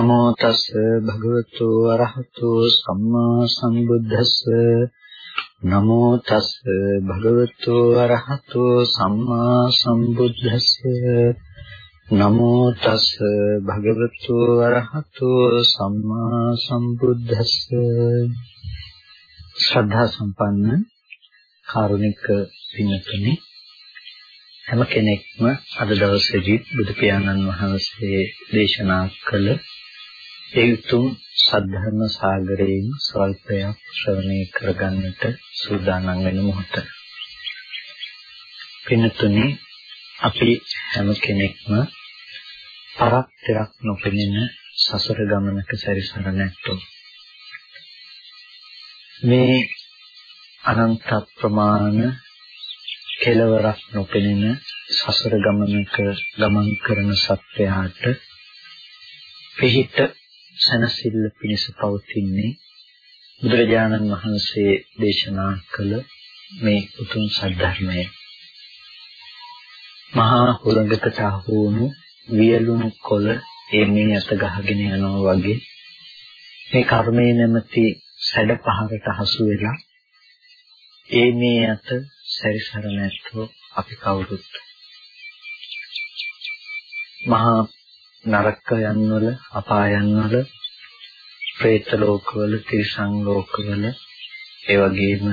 නමෝ තස් භගවතු අරහතු සම්මා සම්බුද්දස්ස. නමෝ තස් භගවතු අරහතු සම්මා සම්බුද්දස්ස. නමෝ තස් භගවතු අරහතු සම්මා සම්බුද්දස්ස. ශ්‍රද්ධා සම්පන්න කාරුණික පින්තුනි හැම කෙනෙක්ම අද දවසේදී බුදු පියාණන් වහන්සේ දේශනා කළ ඒ උතුම් සද්ධර්ම සාගරයෙන් ස්වල්පයක් ශ්‍රවණය කරගන්නට සූදානම් වෙන මොහොත. පින්තුනි අපි හැම කෙනෙක්ම පරක් තරක් නොපෙනෙන සසර ගමනක සැරිසර නැත්තෝ. මේ අනන්ත ප්‍රමාණ කෙලවරක් නොපෙනෙන සසර ගමනක ගමන් කරන සත්‍යයට පිහිට සනසිල්ල පිණිස පවතින්නේ බුදුරජාණන් වහන්සේ දේශනා කළ මේ උතුම් සද්ධර්මය. මහා හුරඟකට අහුණු වියලුණු කොළ ඒ මේ අත ගහගෙන යනවා වගේ මේ කර්මයේ නැමැති සැඩ පහරට හසු වෙලා ඒ මේ අත සැරිසර නැත්තෝ අපි කවුරුත් මහා නරකයන්වල අපායන්වල പ്രേත ලෝකවල තිරිසන් ලෝකවල ඒ වගේම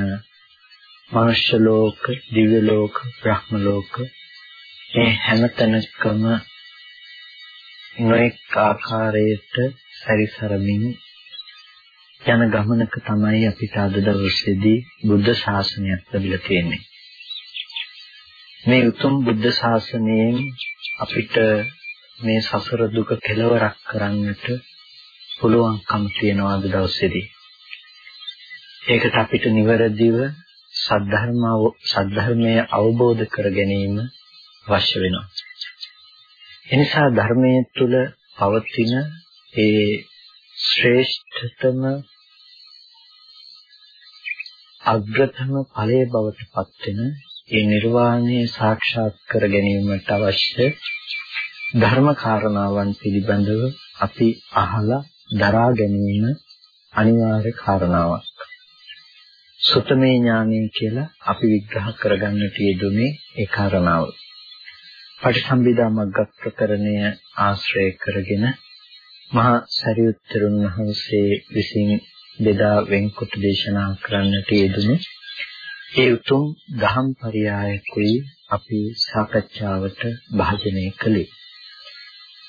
මනුෂ්‍ය ලෝක දිව්‍ය ලෝක බ්‍රහ්ම ලෝක මේ හැම තැනකම නොඑක ආකාරයට සැරිසරමින් යන ගමනක තමයි අපිට අද දවසේදී බුද්ධ ශාසනයක් ලැබිලා තියෙන්නේ. මේ උතුම් බුද්ධ ශාසනයෙන් අපිට මේ සසර දුක කෙලවරක් කරන්නට පුළුවන්කම තියනවා අද දවසේදී. ඒකට අපිට නිවැරදිව සද්ධර්ම සද්ධර්මය අවබෝධ කර ගැනීම අවශ්‍ය වෙනවා. එනිසා ධර්මයේ තුල පවතින ඒ ශ්‍රේෂ්ඨතම අග්‍රතම ඵලයේ බවට පත් වෙන ඒ නිර්වාණය සාක්ෂාත් කර ගැනීමට අවශ්‍ය ධර්ම කාරණාවන් පිළිබඳව අපි අහලා දරා ගැනීම අනිවාර්ය කාරණාවක්. සුතමේ ඥානය කියලා අපි විග්‍රහ කරගන්නට යෙදුනේ ඒ කාරණාව. පටිසම්භිදා මග්ග ප්‍රකරණය ආශ්‍රය කරගෙන මහා සරියුත්තරුන් වහන්සේ විසින් බෙදා වෙන්කොට දේශනා කරන්නට යෙදුනේ ඒ උතුම් දහම් පරයයකුයි අපි සාකච්ඡාවට භාජනය කළේ.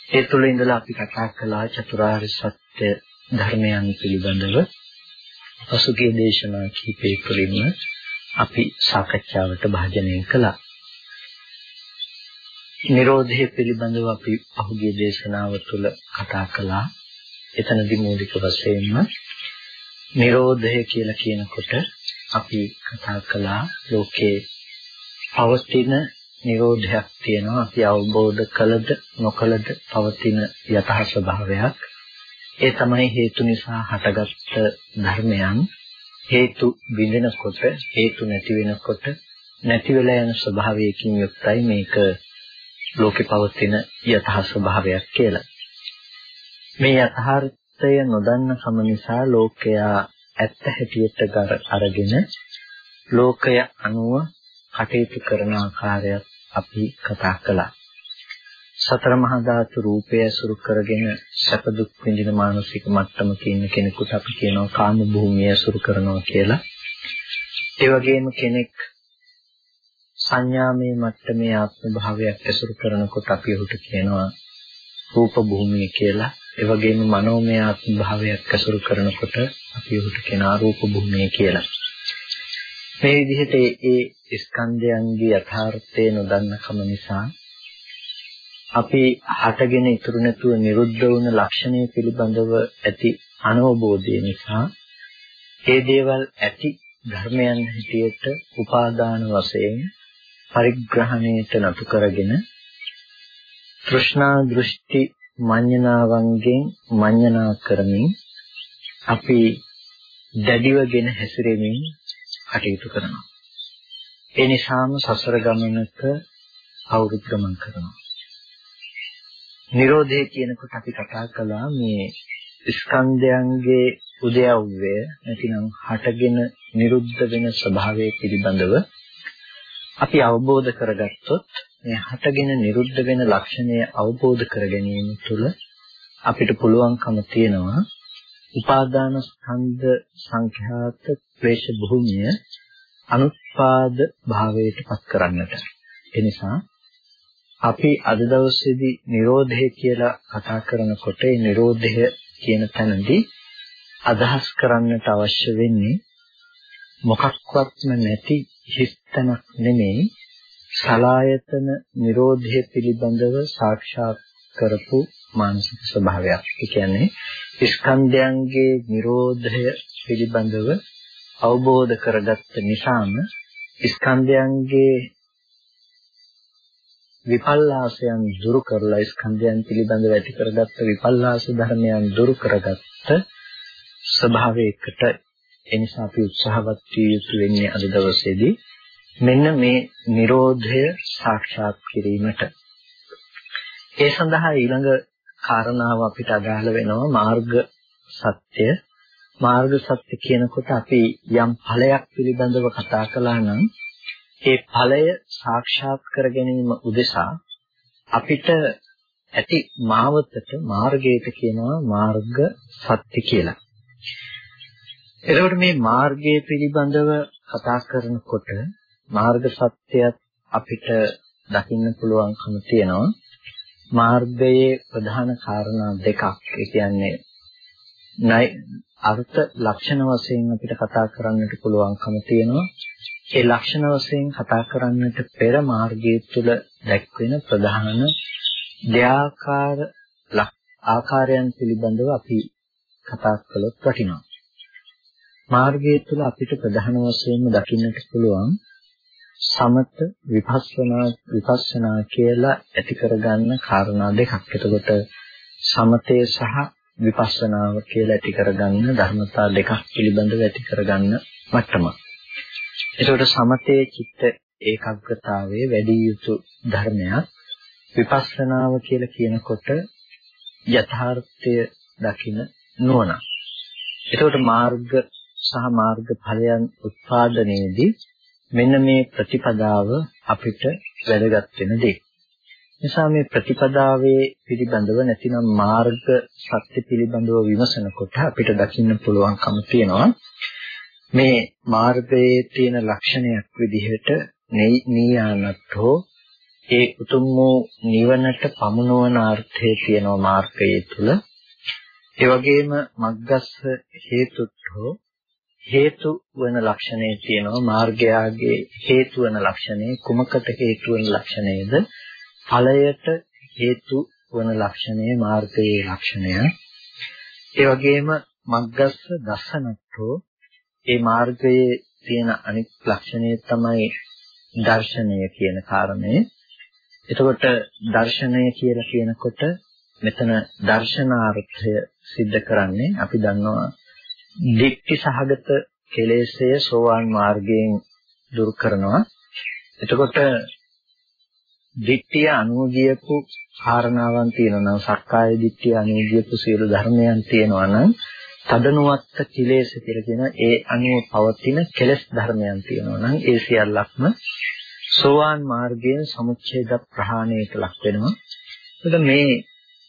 ඒ තුළ ඉඳලා අපි කතා කළා චතුරාර්ය සත්‍ය ධර්මයන් පිළිබඳව පසුගිය දේශනා කිහිපය තුළින්ම අපි සාකච්ඡාවට භාජනය කළා. නිරෝධය පිළිබඳව අපි පහුගිය දේශනාව තුළ කතා කළා. එතනදී මූලික වශයෙන්ම නිරෝධය කියලා කියනකොට අපි කතා කළා ලෝකේ පවතින නිරෝධයක් තියෙනවා. අපි අවබෝධ කළද නොකළද පවතින යථා ස්වභාවයක්. ඒ තමයි හේතු නිසා හටගත්ත ධර්මයන්. හේතු බිඳිනකොට හේතු නැති වෙනකොට නැති වෙලා යන ස්වභාවයකින් යුක්තයි මේක ලෝකේ පවතින යථා ස්වභාවයක් කියලා. මේ යථාර්ථය නොදන්න කම නිසා ලෝකයා ඇත්ත හැටියට අරගෙන ලෝකය අනුව කටයුතු කරන ආකාරයක් අපි කතා කළා. සතර මහා ධාතු රූපය අසුරු කරගෙන සැප දුක් විඳින මානසික මට්ටමක ඉන්න කෙනෙකුට අපි කියනවා කාම භූමිය අසුරු කරනවා කියලා. ඒ වගේම කෙනෙක් සංඥාමය මට්ටමේ ආත්ම භාවයක් ඇසුරු කරනකොට අපි ඔහුට කියනවා රූප භූමිය කියලා. ඒ වගේම මනෝමය ආත්ම භාවයක් ඇසුරු කරනකොට අපි ඔහුට කියනවා රූප භූමිය කියලා. මේ විදිහට ඒ ස්කන්ධයන්ගේ යථාර්ථය නොදන්න කම නිසා අපි හටගෙන ඉතුරු නැතුව නිරුද්ධ වුණ ලක්ෂණය පිළිබඳව ඇති අනවබෝධය නිසා ඒ දේවල් ඇති ධර්මයන් හැටියට උපාදාන වශයෙන් පරිග්‍රහණයට නතු කරගෙන තෘෂ්ණා දෘෂ්ටි මඤ්ඤණාවන්ගෙන් මඤ්ඤණා කරමින් අපි දැඩිවගෙන හැසිරෙමින් කටයුතු කරනවා. ඒ නිසාම සසර ගමනක අවුරුදු ගමන් කරනවා. Nirodhe කියනකොට අපි කතා කළා මේ ස්කන්ධයන්ගේ උදයව්‍ය නැතිනම් හටගෙන නිරුද්ධ වෙන ස්වභාවය පිළිබඳව අපි අවබෝධ කරගත්තොත් මේ හටගෙන නිරුද්ධ වෙන ලක්ෂණය අවබෝධ කර ගැනීම තුළ අපිට පුළුවන්කම තියෙනවා උපාදාන ස්කන්ධ සංඛ්‍යාත ක්ලේශ භූමිය අනුත්පාද භාවයට පත් කරන්නට. ඒ නිසා අපි අද දවසේදී Nirodhe කියලා කතා කරනකොට ඒ Nirodhe කියන තැනදී අදහස් කරන්නට අවශ්‍ය වෙන්නේ මොකක්වත්ම නැති හිස්තනක් නෙමෙයි සලායතන Nirodhe පිළිබඳව සාක්ෂාත් කරපු මානසික ස්වභාවයක්. ඒ කියන්නේ ස්කන්ධයන්ගේ Nirodhaය පිළිබඳව අවබෝධ කරගත්ත නිසාම ස්කන්ධයන්ගේ විපල්ලාසයන් දුරු කරලා ස්කන්ධයන් පිළිබඳව ඇති කරගත්ත විපල්ලාස ධර්මයන් දුරු කරගත්ත ස්වභාවයකට එනිසා අපි උත්සාහවත් විය යුතු වෙන්නේ අද දවසේදී මෙන්න මේ Nirodhaය සාක්ෂාත් කිරීමට. ඒ සඳහා ඊළඟ කාරණාව අපිට අදාළ වෙනවා මාර්ග සත්‍ය. මාර්ග සත්‍ය කියනකොට අපි යම් ඵලයක් පිළිබඳව කතා කළා නම් ඒ ඵලය සාක්ෂාත් කර ගැනීම උදෙසා අපිට ඇති මාවතට මාර්ගයට කියනවා මාර්ග සත්‍ය කියලා. එතකොට මේ මාර්ගය පිළිබඳව කතා කරනකොට මාර්ග සත්‍යයත් අපිට දකින්න පුළුවන්කම තියෙනවා. මාර්ගයේ ප්‍රධාන කාරණා දෙකක්. ඒ කියන්නේ නයි අර්ථ ලක්ෂණ වශයෙන් අපිට කතා කරන්නට පුළුවන්කම තියෙනවා. ඒ ලක්ෂණ වශයෙන් කතා කරන්නට පෙර මාර්ගය තුළ දැක්වෙන ප්‍රධාන දෙආකාර ආකාරයන් පිළිබඳව අපි කතා කළොත් වටිනවා. මාර්ගය තුළ අපිට ප්‍රධාන වශයෙන්ම දකින්නට පුළුවන් සමත විපස්සනා විපස්සනා කියලා ඇති කරගන්න කාරණා දෙකක්. එතකොට සමතේ සහ විපස්සනාව කියලා ඇති කරගන්න ධර්මතා දෙකක් පිළිබඳව ඇති කරගන්න මට්ටමක්. එතකොට සමතේ චිත්ත ඒකාග්‍රතාවයේ වැඩි යුතු ධර්මයක්. විපස්සනාව කියලා කියනකොට යථාර්ථය දකින නුවණ. එතකොට මාර්ග සහ මාර්ග ඵලයන් උත්පාදනයේදී මෙන්න මේ ප්‍රතිපදාව අපිට වැදගත් වෙන දෙයක්. නිසා මේ ප්‍රතිපදාවේ පිළිබඳව නැතිනම් මාර්ග සත්‍ය පිළිබඳව විමසනකොට අපිට දකින්න පුළුවන්කම තියෙනවා මේ මාර්ගයේ තියෙන ලක්ෂණයක් විදිහට නීයානත්ෝ ඒ උතුම් වූ නිවනට පමුණවන අර්ථය තියෙනවා මාර්ගයේ තුල ඒ වගේම මග්ගස්ස හේතුත්ෝ හේතු වෙන ලක්ෂණය තියෙනවා මාර්ගයාගේ හේතු වෙන ලක්ෂණය කුමකට හේතු වෙන ලක්ෂණයද ඵලයට හේතු වන ලක්ෂණය මාර්ගයේ ලක්ෂණය ඒ වගේම මග්ගස්ස දසනත්ෝ ඒ මාර්ගයේ තියෙන අනිත් ලක්ෂණය තමයි දර්ශනය කියන කාරණය එතකොට දර්ශනය කියලා කියනකොට මෙතන දර්ශනාර්ථය सिद्ध කරන්නේ අපි දන්නවා දික්ටි සහගත කෙලෙසය සෝවාන් මාර්ගයෙන් දුරු කරනවා. එතකොට දික්තිය අනුගියපු කාරණාවන් තියෙනවා නම් සක්කාය දික්තිය අනුගියපු සියලු ධර්මයන් තියෙනවා නම් තදනුවත්ත කිලේශ කියලා කියන ඒ අනුව පවතින කෙලෙස් ධර්මයන් තියෙනවා නම් ඒ සියල්ලක්ම සෝවාන් මාර්ගයෙන් සමුච්ඡේද ප්‍රහාණයට ලක් වෙනවා. එතකොට මේ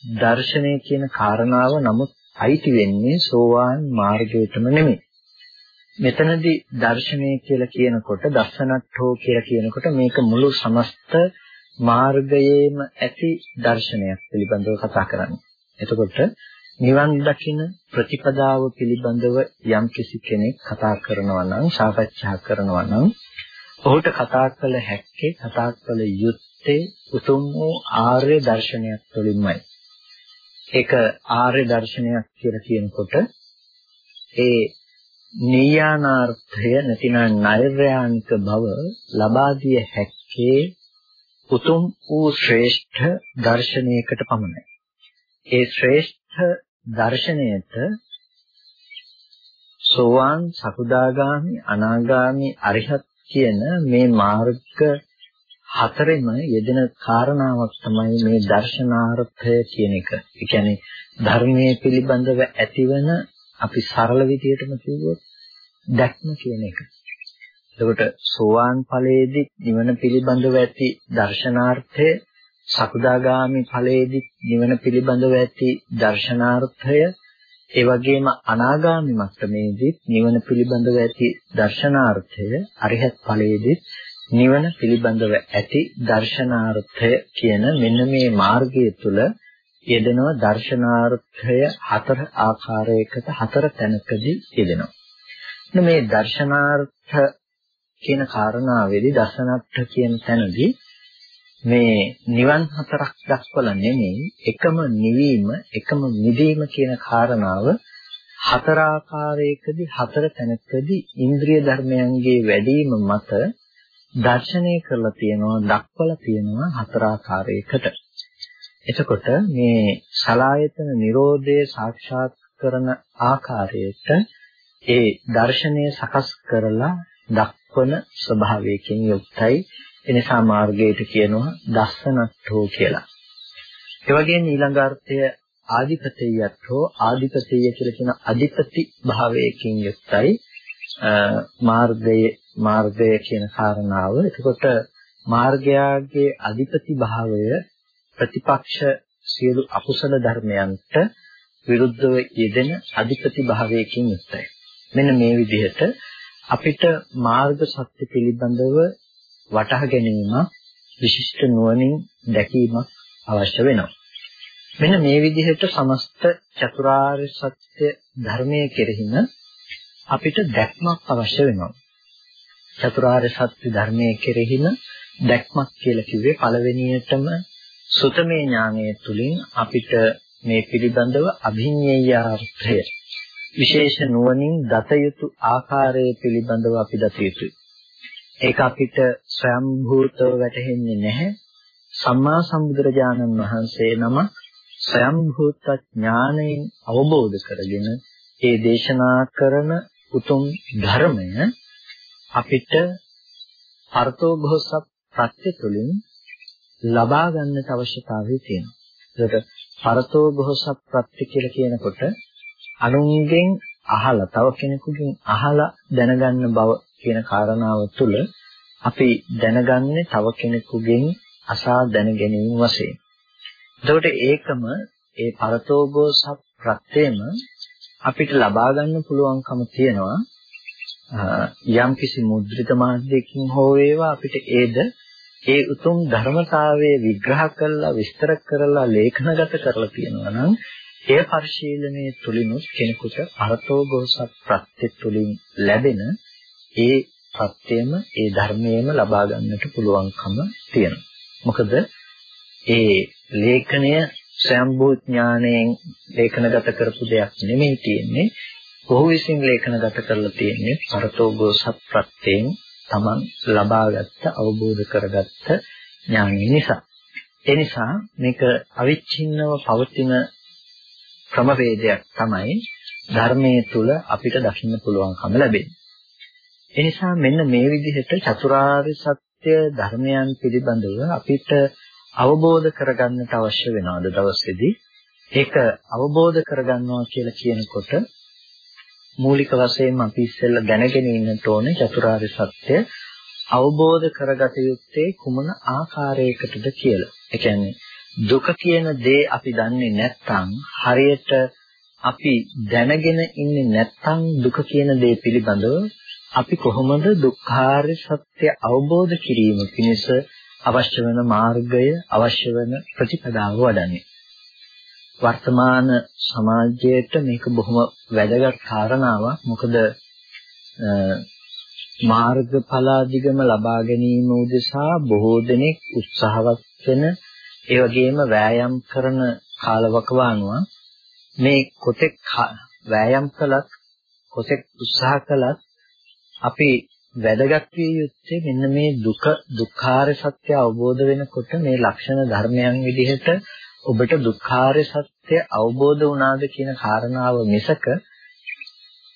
දර්ශනය කියන කාරණාව නමුත් අයිති වෙන්නේ සෝවාන් මාර්ගයටම නෙමෙයි. මෙතනදී දර්ශනය කියලා කියනකොට දස්සනට්ඨෝ කියලා කියනකොට මේක මුළු සමස්ත මාර්ගයේම ඇති දර්ශනයක් පිළිබඳව කතා කරන්නේ. එතකොට නිවන් දකින ප්‍රතිපදාව පිළිබඳව යම් කිසි කෙනෙක් කතා කරනවා නම් සාකච්ඡා කරනවා නම් ඔහුට කතා කළ හැක්කේ කතා කළ යුත්තේ උතුම් වූ ආර්ය දර්ශනයක් තුළින්මයි. ඒක ආර්ය දර්ශනයක් කියලා කියනකොට ඒ නීයානාර්ථය නැතිනම් නෛර්යානික බව ලබා දිය හැක්කේ උතුම් වූ ශ්‍රේෂ්ඨ දර්ශනයකට පමණයි. ඒ ශ්‍රේෂ්ඨ දර්ශනයට සෝවාන් සකුදාගාමි අනාගාමි අරිහත් කියන මේ මාර්ග හතරෙම යෙදෙන කාරණාවක් තමයි මේ දර්ශනාර්ථය කියන එක. ඒ කියන්නේ ධර්මයේ පිළිබඳව ඇතිවන අපි සරල විදිහටම කිව්වොත් දැක්ම කියන එක. එතකොට සෝවාන් ඵලයේදී නිවන පිළිබඳව ඇති දර්ශනාර්ථය සකුදාගාමි ඵලයේදී නිවන පිළිබඳව ඇති දර්ශනාර්ථය ඒ වගේම අනාගාමි මට්ටමේදී නිවන පිළිබඳව ඇති දර්ශනාර්ථය අරිහත් ඵලයේදී නිවන පිළිබඳව ඇති දර්ශනාර්ථය කියන මෙන්න මේ මාර්ගය තුල යෙදෙනවා දර්ශනාර්ථය හතර ආකාරයකට හතර තැනකදී යෙදෙනවා. මේ දර්ශනාර්ථ කියන කාරණාවේදී දර්ශනාර්ථ කියන තැනදී මේ නිවන් හතරක් දක්වලා නෙමෙයි එකම නිවීම එකම මිදීම කියන කාරණාව හතර ආකාරයකදී හතර තැනකදී ඉන්ද්‍රිය ධර්මයන්ගේ වැඩිම මත දර්ශනය කරලා තියෙනවා දක්වලා තියෙනවා හතර ආකාරයකට. එතකොට මේ සලායතන Nirodhe සාක්ෂාත් කරන ආකාරයට ඒ දර්ශනය සකස් කරලා දක්වන ස්වභාවයකින් යුක්තයි එනිසා මාර්ගයට කියනවා දස්සනට්ඨෝ කියලා. ඒ වගේම ඊළඟ අර්ථය ආධිපතියත්ෝ ආධිපතිය කියලා කියන අධිපති භාවයකින් යුක්තයි මාර්ගයේ මාර්ගය කියන කාරණාව. එතකොට මාර්ගයාගේ අධිපති භාවය ප්‍රතිපක්ෂ සියලු අකුසල ධර්මයන්ට විරුද්ධව යෙදෙන අධිපති භාවයකින් යුක්තයි. මෙන්න මේ විදිහට අපිට මාර්ග සත්‍ය පිළිබඳව වටහා ගැනීම විශිෂ්ට නුවණින් දැකීමක් අවශ්‍ය වෙනවා. මෙන්න මේ විදිහට සමස්ත චතුරාර්ය සත්‍ය ධර්මයේ කෙරෙහිම අපිට දැක්මක් අවශ්‍ය වෙනවා. චතුරාර්ය සත්‍ය ධර්මයේ කෙරෙහිම දැක්මක් කියලා කිව්වේ පළවෙනියටම සුතමේ ඥානයේ තුලින් අපිට මේ පිළිබඳව අභිඤ්ඤේයාර්ථය විශේෂ නුවණින් දත යුතු ආකාරය පිළිබඳව අපි දත යුතුයි. ඒක අපිට ස්වයම්භූතව වැටහෙන්නේ නැහැ. සම්මා සම්බුදුරජාණන් වහන්සේ නම ස්වයම්භූත ඥාණයෙන් අවබෝධ කරගෙන ඒ දේශනා කරන උතුම් ධර්මය අපිට අර්ථෝඝෝස ප්‍රත්‍ය තුළින් ලබා ගන්නට අවශ්‍යතාවය තියෙනවා. ඒකට අර්ථෝඝෝස ප්‍රත්‍ය කියලා කියනකොට අනුන්ගෙන් අහලා තව කෙනෙකුගෙන් අහලා දැනගන්න බව කියන කාරණාව තුළ අපි දැනගන්නේ තව කෙනෙකුගෙන් අසා දැන ගැනීම වශයෙන්. එතකොට ඒකම ඒ පරතෝගෝස ප්‍රත්‍යයම අපිට ලබා ගන්න පුළුවන්කම තියෙනවා යම් කිසි මුද්‍රිත මාධ්‍යකින් හෝ වේවා අපිට ඒද ඒ උතුම් ධර්මතාවයේ විග්‍රහ කරලා විස්තර කරලා ලේඛනගත කරලා තියෙනවා නම් එය පරිශීලනයේ තුලිනුත් කෙනෙකුට අර්ථෝගෝස ප්‍රත්‍ය තුලින් ලැබෙන ඒ සත්‍යයම ඒ ධර්මයේම ලබා ගන්නට පුළුවන්කම තියෙනවා. මොකද ඒ ලේඛනය ස්වයම්භූ ඥාණයෙන් ලේඛනගත කරපු දෙයක් නෙමෙයි තියෙන්නේ. ඔහු විසින් ලේඛනගත කරලා තියෙන්නේ පරතෝගෝ සත්‍යයෙන් Taman ලබාගත්ත අවබෝධ කරගත්ත ඥානය නිසා. ඒ නිසා මේක අවිච්ඡින්නව පවතින ක්‍රමවේදයක් තමයි ධර්මයේ තුල අපිට දකින්න පුළුවන්කම ලැබෙන්නේ. එනිසා මෙන්න මේ විදිහට චතුරාර්ය සත්‍ය ධර්මයන් පිළිබඳව අපිට අවබෝධ කරගන්නට අවශ්‍ය වෙනවා අද දවසේදී. ඒක අවබෝධ කරගන්නවා කියලා කියනකොට මූලික වශයෙන්ම අපි ඉස්සෙල්ලා දැනගෙන ඉන්නට ඕනේ චතුරාර්ය සත්‍ය අවබෝධ කරගත යුත්තේ කුමන ආකාරයකටද කියලා. ඒ කියන්නේ දුක කියන දේ අපි දන්නේ නැත්නම් හරියට අපි දැනගෙන ඉන්නේ නැත්නම් දුක කියන දේ පිළිබඳව අපි කොහොමද දුක්ඛාරය සත්‍ය අවබෝධ කිරීම පිණිස අවශ්‍ය වෙන මාර්ගය අවශ්‍ය වෙන ප්‍රතිපදාව වඩන්නේ. වර්තමාන සමාජයට මේක බොහොම වැදගත් කාරණාවක්. මොකද මාර්ගඵලාදිගම ලබා ගැනීම උදෙසා බොහෝ දෙනෙක් උත්සාහවත් වෙන ඒ වගේම වෑයම් කරන කාලවකවානුව මේ කොතෙක් වෑයම් කළත් කොතෙක් උත්සාහ කළත් අපි වැදගත් විය යුත්තේ මෙන්න මේ දුක දුක්ඛාර සත්‍ය අවබෝධ වෙනකොට මේ ලක්ෂණ ධර්මයන් විදිහට ඔබට දුක්ඛාර සත්‍ය අවබෝධ වුණාද කියන කාරණාව මිසක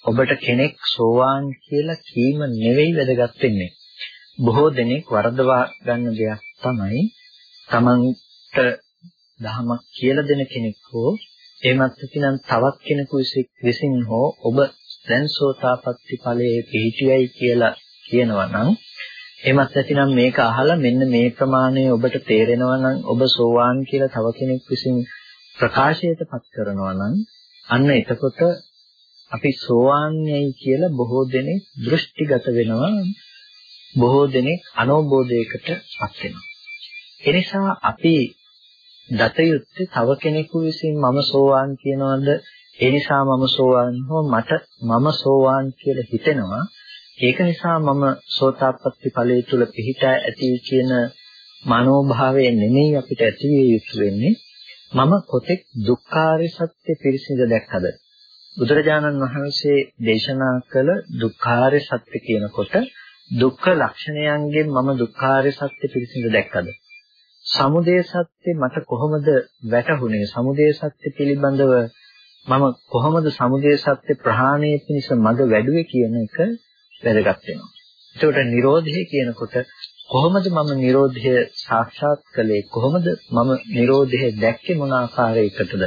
ඔබට කෙනෙක් සෝවාන් කියලා කීම නෙවෙයි වැදගත් වෙන්නේ. බොහෝ දෙනෙක් වරදවා ගන්න දෙයක් තමයි තමන්ට දහමක් කියලා දෙන කෙනෙක් හෝ එහෙමත් නැතිනම් තවත් කෙනෙකු විසින් හෝ ඔබ දැන් සෝතාපට්ටි ඵලයේ පිහිටියයි කියලා කියනවා නම් එහෙමත් නැතිනම් මේක අහලා මෙන්න මේ ප්‍රමාණය ඔබට තේරෙනවා නම් ඔබ සෝවාන් කියලා තව කෙනෙක් විසින් ප්‍රකාශයටපත් කරනවා නම් අන්න එතකොට අපි සෝවාන්යයි කියලා බොහෝ දෙනෙක් දෘෂ්ටිගත වෙනවා බොහෝ දෙනෙක් අනෝබෝධයකටපත් වෙනවා. එනිසා අපි දත යුත්තේ තව කෙනෙකු විසින් මම සෝවාන් කියනවද ඒ නිසා මම සෝවාන් හෝ මට මම සෝවාන් කියලා හිතෙනවා. ඒක නිසා මම සෝතාපට්ටි ඵලයේ තුල පිහිටා ඇති කියන මනෝභාවය නෙමෙයි අපිට ඇති විය යුතු වෙන්නේ. මම කොතෙක් දුක්ඛාරය සත්‍ය පිරිසිඳ දැක්කද? බුදුරජාණන් වහන්සේ දේශනා කළ දුක්ඛාරය සත්‍ය කියනකොට දුක්ඛ ලක්ෂණයන්ගෙන් මම දුක්ඛාරය සත්‍ය පිරිසිඳ දැක්කද? සමුදය සත්‍ය මට කොහොමද වැටහුනේ? සමුදය සත්‍ය පිළිබඳව මම කොහොමද සමුදය සත්‍ය ප්‍රහාණය පිණිස මඟ වැඩුවේ කියන එක වැදගත් වෙනවා. එතකොට Nirodhe කියනකොට කොහොමද මම Nirodhe සාක්ෂාත් කළේ? කොහොමද මම Nirodhe දැක්කේ මොන ආකාරයකටද?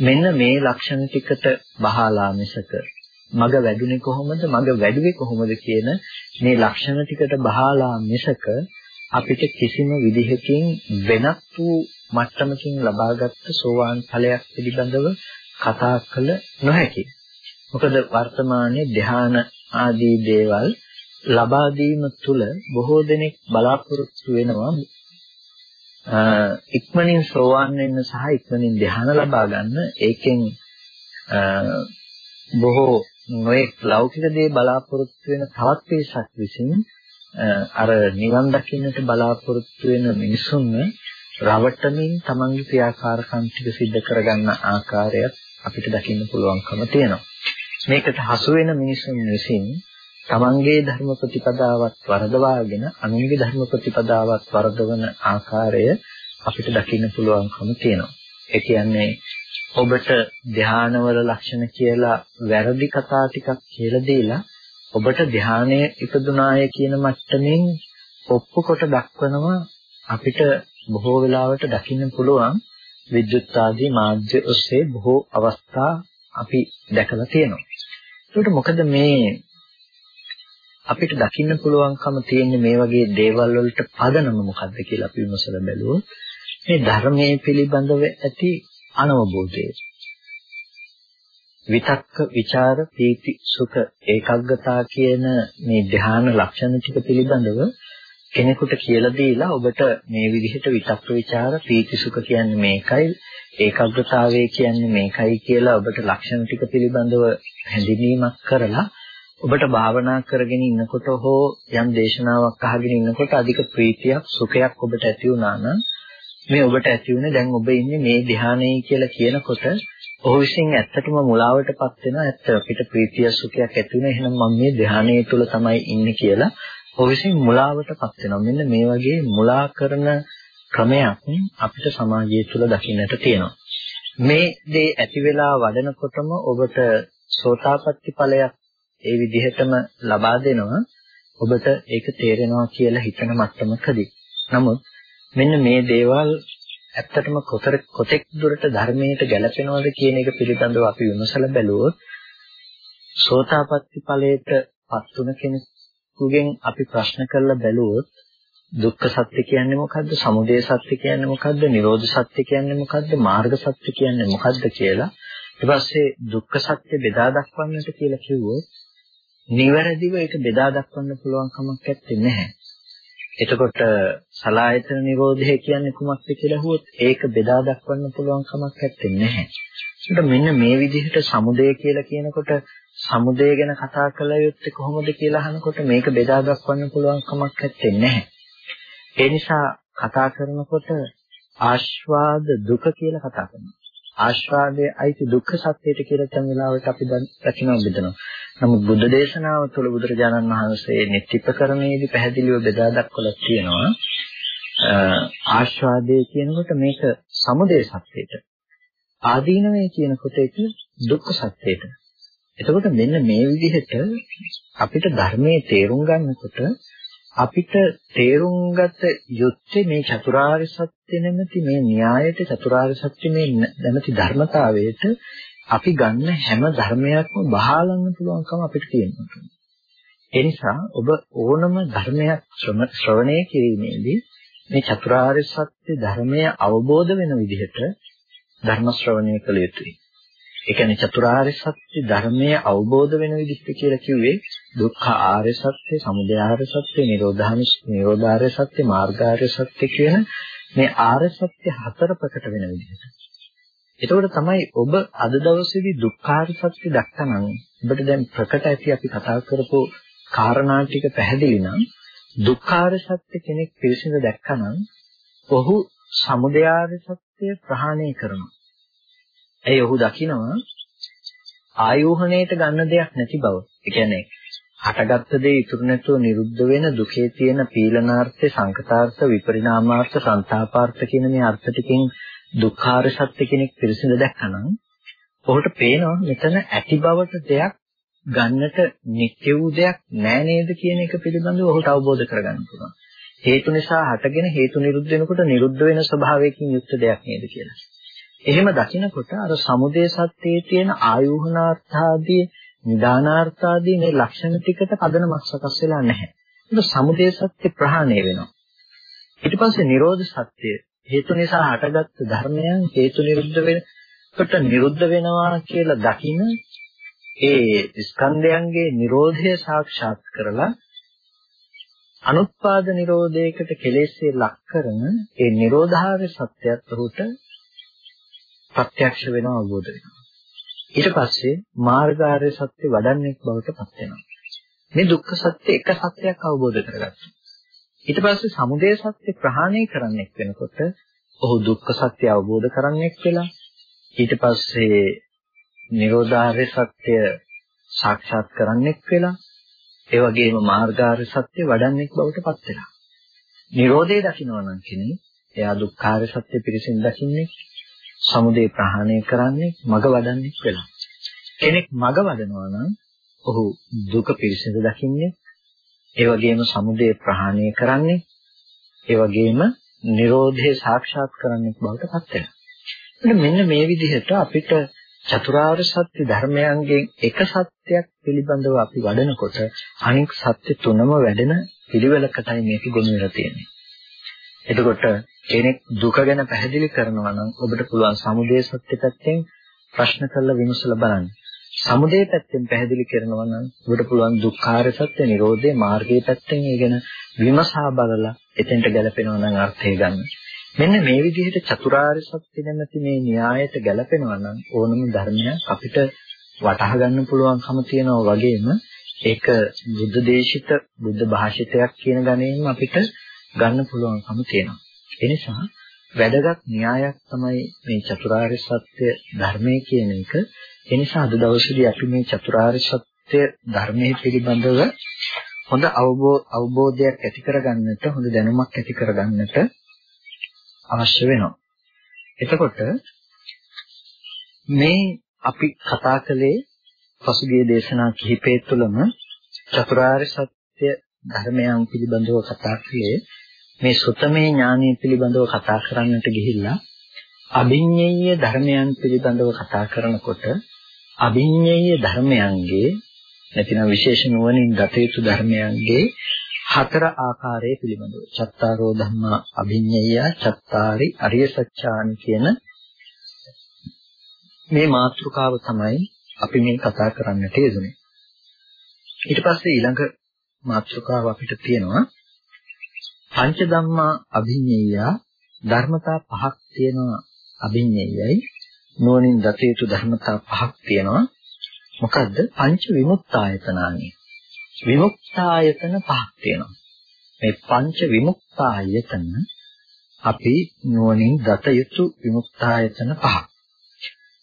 මෙන්න මේ ලක්ෂණ ටිකට බහලා මිසක මග වැඩුණේ කොහොමද? මග වැඩුවේ කොහොමද කියන මේ ලක්ෂණ ටිකට බහලා මිසක අපිට කිසිම විදිහකින් වෙනත් වූ මට්ටමකින් ලබාගත් සෝවාන් ඵලයක් පිළිබඳව කතා කළ නොහැකි. මොකද වර්තමානයේ ධ්‍යාන ආදී දේවල් ලබා දීම තුළ බොහෝ දෙනෙක් බලාපොරොත්තු වෙනවා ඉක්මනින් සෝවාන් වෙන්න සහ ඉක්මනින් ධ්‍යාන ලබා ගන්න ඒකෙන් බොහෝ නොඑක් ලෞකික දේ බලාපොරොත්තු වෙන තවත් පිරිසක් විසින් අර නිවන් දකින්නට බලාපොරොත්තු වෙන මිනිසුන් රවටමින් තමන්ගේ ක්‍රියාකාරකම් ටික සිද්ධ කරගන්න ආකාරයක් අපිට දකින්න පුළුවන්කම තියෙනවා. මේකට හසු වෙන මිනිසුන් විසින් තමන්ගේ ධර්ම ප්‍රතිපදාවත් වරදවාගෙන අනුන්ගේ ධර්ම ප්‍රතිපදාවත් වරදවන ආකාරය අපිට දකින්න පුළුවන්කම තියෙනවා. ඒ කියන්නේ ඔබට ධානවල ලක්ෂණ කියලා වැරදි කතා ටිකක් කියලා දීලා ඔබට ධානය ඉපදුනාය කියන මට්ටමින් ඔප්පු කොට දක්වනවා අපිට බොහෝ වෙලාවට දකින්න පුළුවන් විද්‍යුත් ආදී මාධ්‍ය ඔස්සේ බොහෝ අවස්ථා අපි දැකලා තියෙනවා. ඒකට මොකද මේ අපිට දකින්න පුළුවන්කම තියෙන මේ වගේ දේවල් වලට පදනම මොකද්ද කියලා අපි විමසලා බැලුවොත් මේ ධර්මයේ පිළිබඳව ඇති අනවබෝධය. විතක්ක, ਵਿਚාර, පීති, සුඛ, ඒකග්ගතා කියන මේ ධ්‍යාන ලක්ෂණ ටික පිළිබඳව කෙනෙකුට කියලා දීලා ඔබට මේ විදිහට විතක්ක, ਵਿਚාර, පීති, සුඛ කියන්නේ මේකයි, ඒකග්ගතාවය කියන්නේ මේකයි කියලා ඔබට ලක්ෂණ ටික පිළිබඳව හැඳින්වීමක් කරලා ඔබට භාවනා කරගෙන ඉන්නකොට හෝ යම් දේශනාවක් අහගෙන ඉන්නකොට අධික ප්‍රීතියක් සුඛයක් ඔබට ඇති වුණා නම් මේ ඔබට ඇති වුණේ දැන් ඔබ ඉන්නේ මේ ධානයේ කියලා කියනකොට ඔහු විසින් ඇත්තටම මුලාවටපත් වෙනවා. ඇත්ත අපිට ප්‍රීතිය සුඛයක් ඇති වෙන එහෙනම් මම මේ ධානයේ තුල තමයි ඉන්නේ කියලා ඔහු විසින් මුලාවටපත් වෙනවා. මෙන්න මේ වගේ මුලා කරන ක්‍රමයක් අපිට සමාජය තුල දකින්නට තියෙනවා. මේ දේ ඇති වෙලා වඩනකොටම ඔබට සෝතාපට්ටි ඵලයක් ඒ විදිහටම ලබා දෙනවා. ඔබට ඒක තේරෙනවා කියලා හිතන මට්ටමකදී. නමුත් මෙන්න මේ දේවල් ඇත්තටම කොතර කොතෙක් දුරට ධර්මයට ගැලපෙනවද කියන එක පිළිබඳව අපි විමසලා බැලුවොත් සෝතාපට්ටි ඵලයට පත් වුණ කෙනෙකුගෙන් අපි ප්‍රශ්න කරලා බැලුවොත් දුක්ඛ සත්‍ය කියන්නේ මොකද්ද? සමුදය සත්‍ය කියන්නේ මොකද්ද? නිරෝධ සත්‍ය කියන්නේ මොකද්ද? මාර්ග සත්‍ය කියන්නේ මොකද්ද කියලා ඊට පස්සේ දුක්ඛ සත්‍ය බෙදා දක්වන්නට කියලා කිව්වොත් නිවැරදිව ඒක බෙදා දක්වන්න පුළුවන් කමක් නැත්තේ. එතකොට සලායතන නිරෝධය කියන්නේ කුමක්ද කියලා අහුවොත් ඒක බෙදා දක්වන්න පුළුවන් කමක් නැත්තේ. ඒකට මෙන්න මේ විදිහට සමුදය කියලා කියනකොට සමුදය ගැන කතා කළ යුත්තේ කොහොමද කියලා අහනකොට මේක බෙදා දක්වන්න පුළුවන් කමක් නැත්තේ. ඒ නිසා කතා කරනකොට ආස්වාද දුක කියලා කතා කරනවා. ආස්වාදයේ අයිති දුක්ඛ සත්‍යයට කියලා තම වෙලාවට අපි දකිනවා බෙදනවා. නමුත් බුද්ධ දේශනාව තුළ බුදුරජාණන් වහන්සේ නිත්‍යපකරණයේදී පැහැදිලිව බෙදා දක්වලා තියෙනවා ආස්වාදයේ කියනකොට මේක සමුදය සත්‍යයට ආදීනවේ කියනකොට ඒක දුක්ඛ සත්‍යයට. එතකොට මෙන්න මේ විදිහට අපිට ධර්මයේ තේරුම් ගන්නකොට අපිට තේරුම් ගත යුත්තේ මේ චතුරාර්ය සත්‍ය නැමැති මේ න්‍යායයට චතුරාර්ය සත්‍ය මේ නැමැති ධර්මතාවයට අපි ගන්න හැම ධර්මයක්ම බහාලන්න පුළුවන්කම අපිට තියෙනවා. ඒ නිසා ඔබ ඕනම ධර්මයක් ශ්‍රවණය කිරීමේදී මේ චතුරාර්ය සත්‍ය ධර්මය අවබෝධ වෙන විදිහට ධර්ම ශ්‍රවණය කළ යුතුයි. ඒ කියන්නේ චතුරාර්ය සත්‍ය ධර්මය අවබෝධ වෙන විදිහට කියලා කිව්වේ දුක්ඛ ආර්ය සත්‍ය, සමුදය ආර්ය සත්‍ය, නිරෝධාමි නිරෝධාර්ය සත්‍ය, මාර්ගාර්ය සත්‍ය කියන මේ ආර්ය සත්‍ය හතර ප්‍රකට වෙන විදිහට. එතකොට තමයි ඔබ අද දවසේදී දුක්ඛාර්ය සත්‍ය දැක්කනම් ඔබට දැන් ප්‍රකට ඇති අපි කතා කරපු කාරණා ටික පැහැදිලි නම් දුක්ඛාර්ය සත්‍ය කෙනෙක් පිළිසිඳ දැක්කනම් ඔහු සමුදයාර්ය සත්‍ය ප්‍රහාණය කරනවා. ඒ ඔහු දකිනවා ආයෝහණයට ගන්න දෙයක් නැති බව. ඒ කියන්නේ හටගත්ත දේ ඉතුරු නැතුව නිරුද්ධ වෙන දුකේ තියෙන පීලනාර්ථය, සංකතාර්ථ, විපරිණාමාර්ථ, සංతాපාර්ථ කියන මේ අර්ථ ටිකෙන් දුක්ඛාර සත්‍ය කෙනෙක් පිළිසිඳ දැක්කනම් ඔහුට පේනවා මෙතන ඇති බවට දෙයක් ගන්නට නිත්‍ය වූ දෙයක් නෑ නේද කියන එක පිළිබඳව ඔහුට අවබෝධ කරගන්න පුළුවන්. හේතු නිසා හටගෙන හේතු නිරුද්ධ වෙනකොට නිරුද්ධ වෙන ස්වභාවයකින් යුක්ත දෙයක් නේද කියලා. එහෙම දකිනකොට අර සමුදේ සත්‍යයේ තියෙන ආයෝහනාර්ථාදී නිදානාර්ථාදී මේ ලක්ෂණ ටිකට පදනමක් සකස් වෙලා නැහැ. ඒක සමුදේ සත්‍ය ප්‍රහාණය වෙනවා. ඊට පස්සේ නිරෝධ සත්‍ය හේතු නිසා හටගත්තු ධර්මයන් හේතු නිරුද්ධ වෙනකොට නිරුද්ධ වෙනවා කියලා දකින ඒ ස්කන්ධයන්ගේ Nirodhaය සාක්ෂාත් කරලා අනුත්පාද නිරෝධයකට කෙලෙස්සේ ලක් කරන ඒ නිරෝධාර්ය සත්‍යයත් උට ප්‍රත්‍යක්ෂ වෙනව අවබෝධ වෙනවා. ඊට පස්සේ මාර්ගාර්ය සත්‍ය වඩන්නේ බවට පත් වෙනවා. මේ දුක්ඛ සත්‍ය එක සත්‍යයක් අවබෝධ කරගත්තා. ඊට පස්සේ සමුදය සත්‍ය ප්‍රහාණය කරන්නෙක් වෙනකොට ඔහු දුක්ඛ සත්‍ය අවබෝධ කරන්නෙක් වෙලා ඊට පස්සේ නිරෝධාර්ය සත්‍ය සාක්ෂාත් කරන්නෙක් වෙලා ඒ වගේම මාර්ගාර්ය සත්‍ය වඩන්නෙක් බවට පත් වෙනවා. නිරෝධය දකිනවා නම් කෙනෙක් එයා දුක්ඛාර්ය සත්‍ය පිරිසින් දකින්නේ සමුදය ප්‍රහාණය කරන්නේ මග වඩන්නෙක් වෙලා. කෙනෙක් මග වඩනවා නම් ඔහු දුක පිරිසිදු දකින්නේ ඒ වගේම සමුදය ප්‍රහාණය කරන්නේ ඒ වගේම Nirodhe සාක්ෂාත් කරන්නෙක් බවට පත් වෙනවා. මෙන්න මේ විදිහට අපිට චතුරාර්ය සත්‍ය ධර්මයන්ගෙන් එක සත්‍යයක් පිළිබඳව අපි වඩනකොට අනික් සත්‍ය තුනම වැඩෙන පිළිවෙලකටයි මේක ගොනු වෙලා තියෙන්නේ. එතකොට කෙනෙක් දුක ගැන පැහැදිලි කරනවා නම් ඔබට පුළුවන් සමුදය සත්‍ය පැත්තෙන් ප්‍රශ්න කරලා විමසලා බලන්න. සමුදය පැත්තෙන් පැහැදිලි කරනවා නම් ඔබට පුළුවන් දුක්ඛාර සත්‍ය, නිරෝධය, මාර්ගය පැත්තෙන් ඒ ගැන විමසා බලලා එතෙන්ට ගැලපෙනවා නම් අර්ථය ගන්න. මෙන්න මේ විදිහට චතුරාර්ය සත්‍ය නැමැති මේ න්‍යායයට ගැලපෙනවා නම් ඕනම ධර්මයක් අපිට වටහා ගන්න පුළුවන්කම තියෙනවා වගේම ඒක බුද්ධ දේශිත බුද්ධ භාෂිතයක් කියන ගණයෙන් අපිට ගන්න පුළුවන්කම තියෙනවා. ඒ නිසා වැදගත් න්‍යායක් තමයි මේ චතුරාර්ය සත්‍ය ධර්මයේ කියන එක. ඒ නිසා අද දවසේදී අපි මේ චතුරාර්ය සත්‍ය ධර්මයේ පිළිබඳව හොඳ අවබෝධයක් ඇති කරගන්නට හොඳ දැනුමක් ඇති කරගන්නට අවශ්‍ය වෙනවා. එතකොට මේ අපි කතා කළේ පසුගිය දේශනා කිහිපය තුළම චතුරාර්ය සත්‍ය ධර්මයන් පිළිබඳව කතා කළේ මේ සුතමේ ඥානය පිළිබඳව කතා කරන්නට ගිහිල්ලා අභිඤ්ඤේය ධර්මයන් පිළිබඳව කතා කරනකොට අභිඤ්ඤේය ධර්මයන්ගේ නැතිනම් විශේෂ නුවණින් ගත යුතු ධර්මයන්ගේ හතර ආකාරයේ පිළිබඳව චත්තාරෝ ධම්මා අභිඤ්ඤය චත්තාරි අරිය සත්‍යානි කියන මේ මාතෘකාව තමයි අපි මේ කතා කරන්නට යෙදුනේ. ඊට පස්සේ ඊළඟ මාතෘකාව අපිට තියෙනවා පංච ධම්මා අභිඤ්ඤය ධර්මතා පහක් තියෙනවා අභිඤ්ඤයයි නෝනින් දත යුතු ධර්මතා පහක් තියෙනවා මොකද්ද පංච විමුක්තායතනානි විමුක්තායතන පහක් තියෙනවා. මේ පංච විමුක්තායතන අපි නුවණින් දත යුතු විමුක්තායතන පහක්.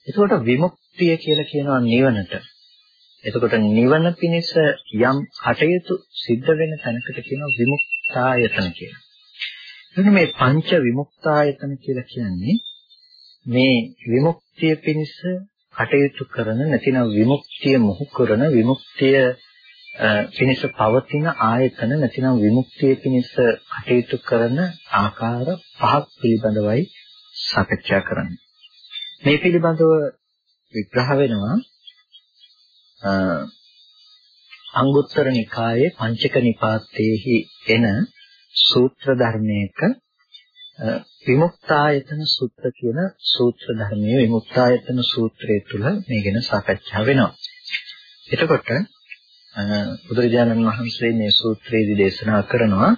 එතකොට විමුක්තිය කියලා කියනවා නිවනට. එතකොට නිවන පිණිස යම් කටයුතු සිද්ධ වෙන තැනකට කියනවා විමුක්තායතන කියලා. එතන මේ පංච විමුක්තායතන කියලා කියන්නේ මේ විමුක්තිය පිණිස කටයුතු කරන නැතිනම් විමුක්තිය මොහු කරන විමුක්තිය පිණිස පවතින ආයතන නැතිනම් විමුක්තිය පිණිස කටයුතු කරන ආකාර පහක් පිළිබඳවයි සාකච්ඡා කරන්නේ. මේ පිළිබඳව විග්‍රහ වෙනවා අංගුත්තර නිකායේ පංචක නිපාතයේහි එන සූත්‍ර ධර්මයක විමුක්තායතන සූත්‍ර කියන සූත්‍ර ධර්මයේ විමුක්තායතන සූත්‍රය තුල මේ ගැන සාකච්ඡා වෙනවා. එතකොට බුදුරජාණන් වහන්සේ මේ සූත්‍රයේදී දේශනා කරනවා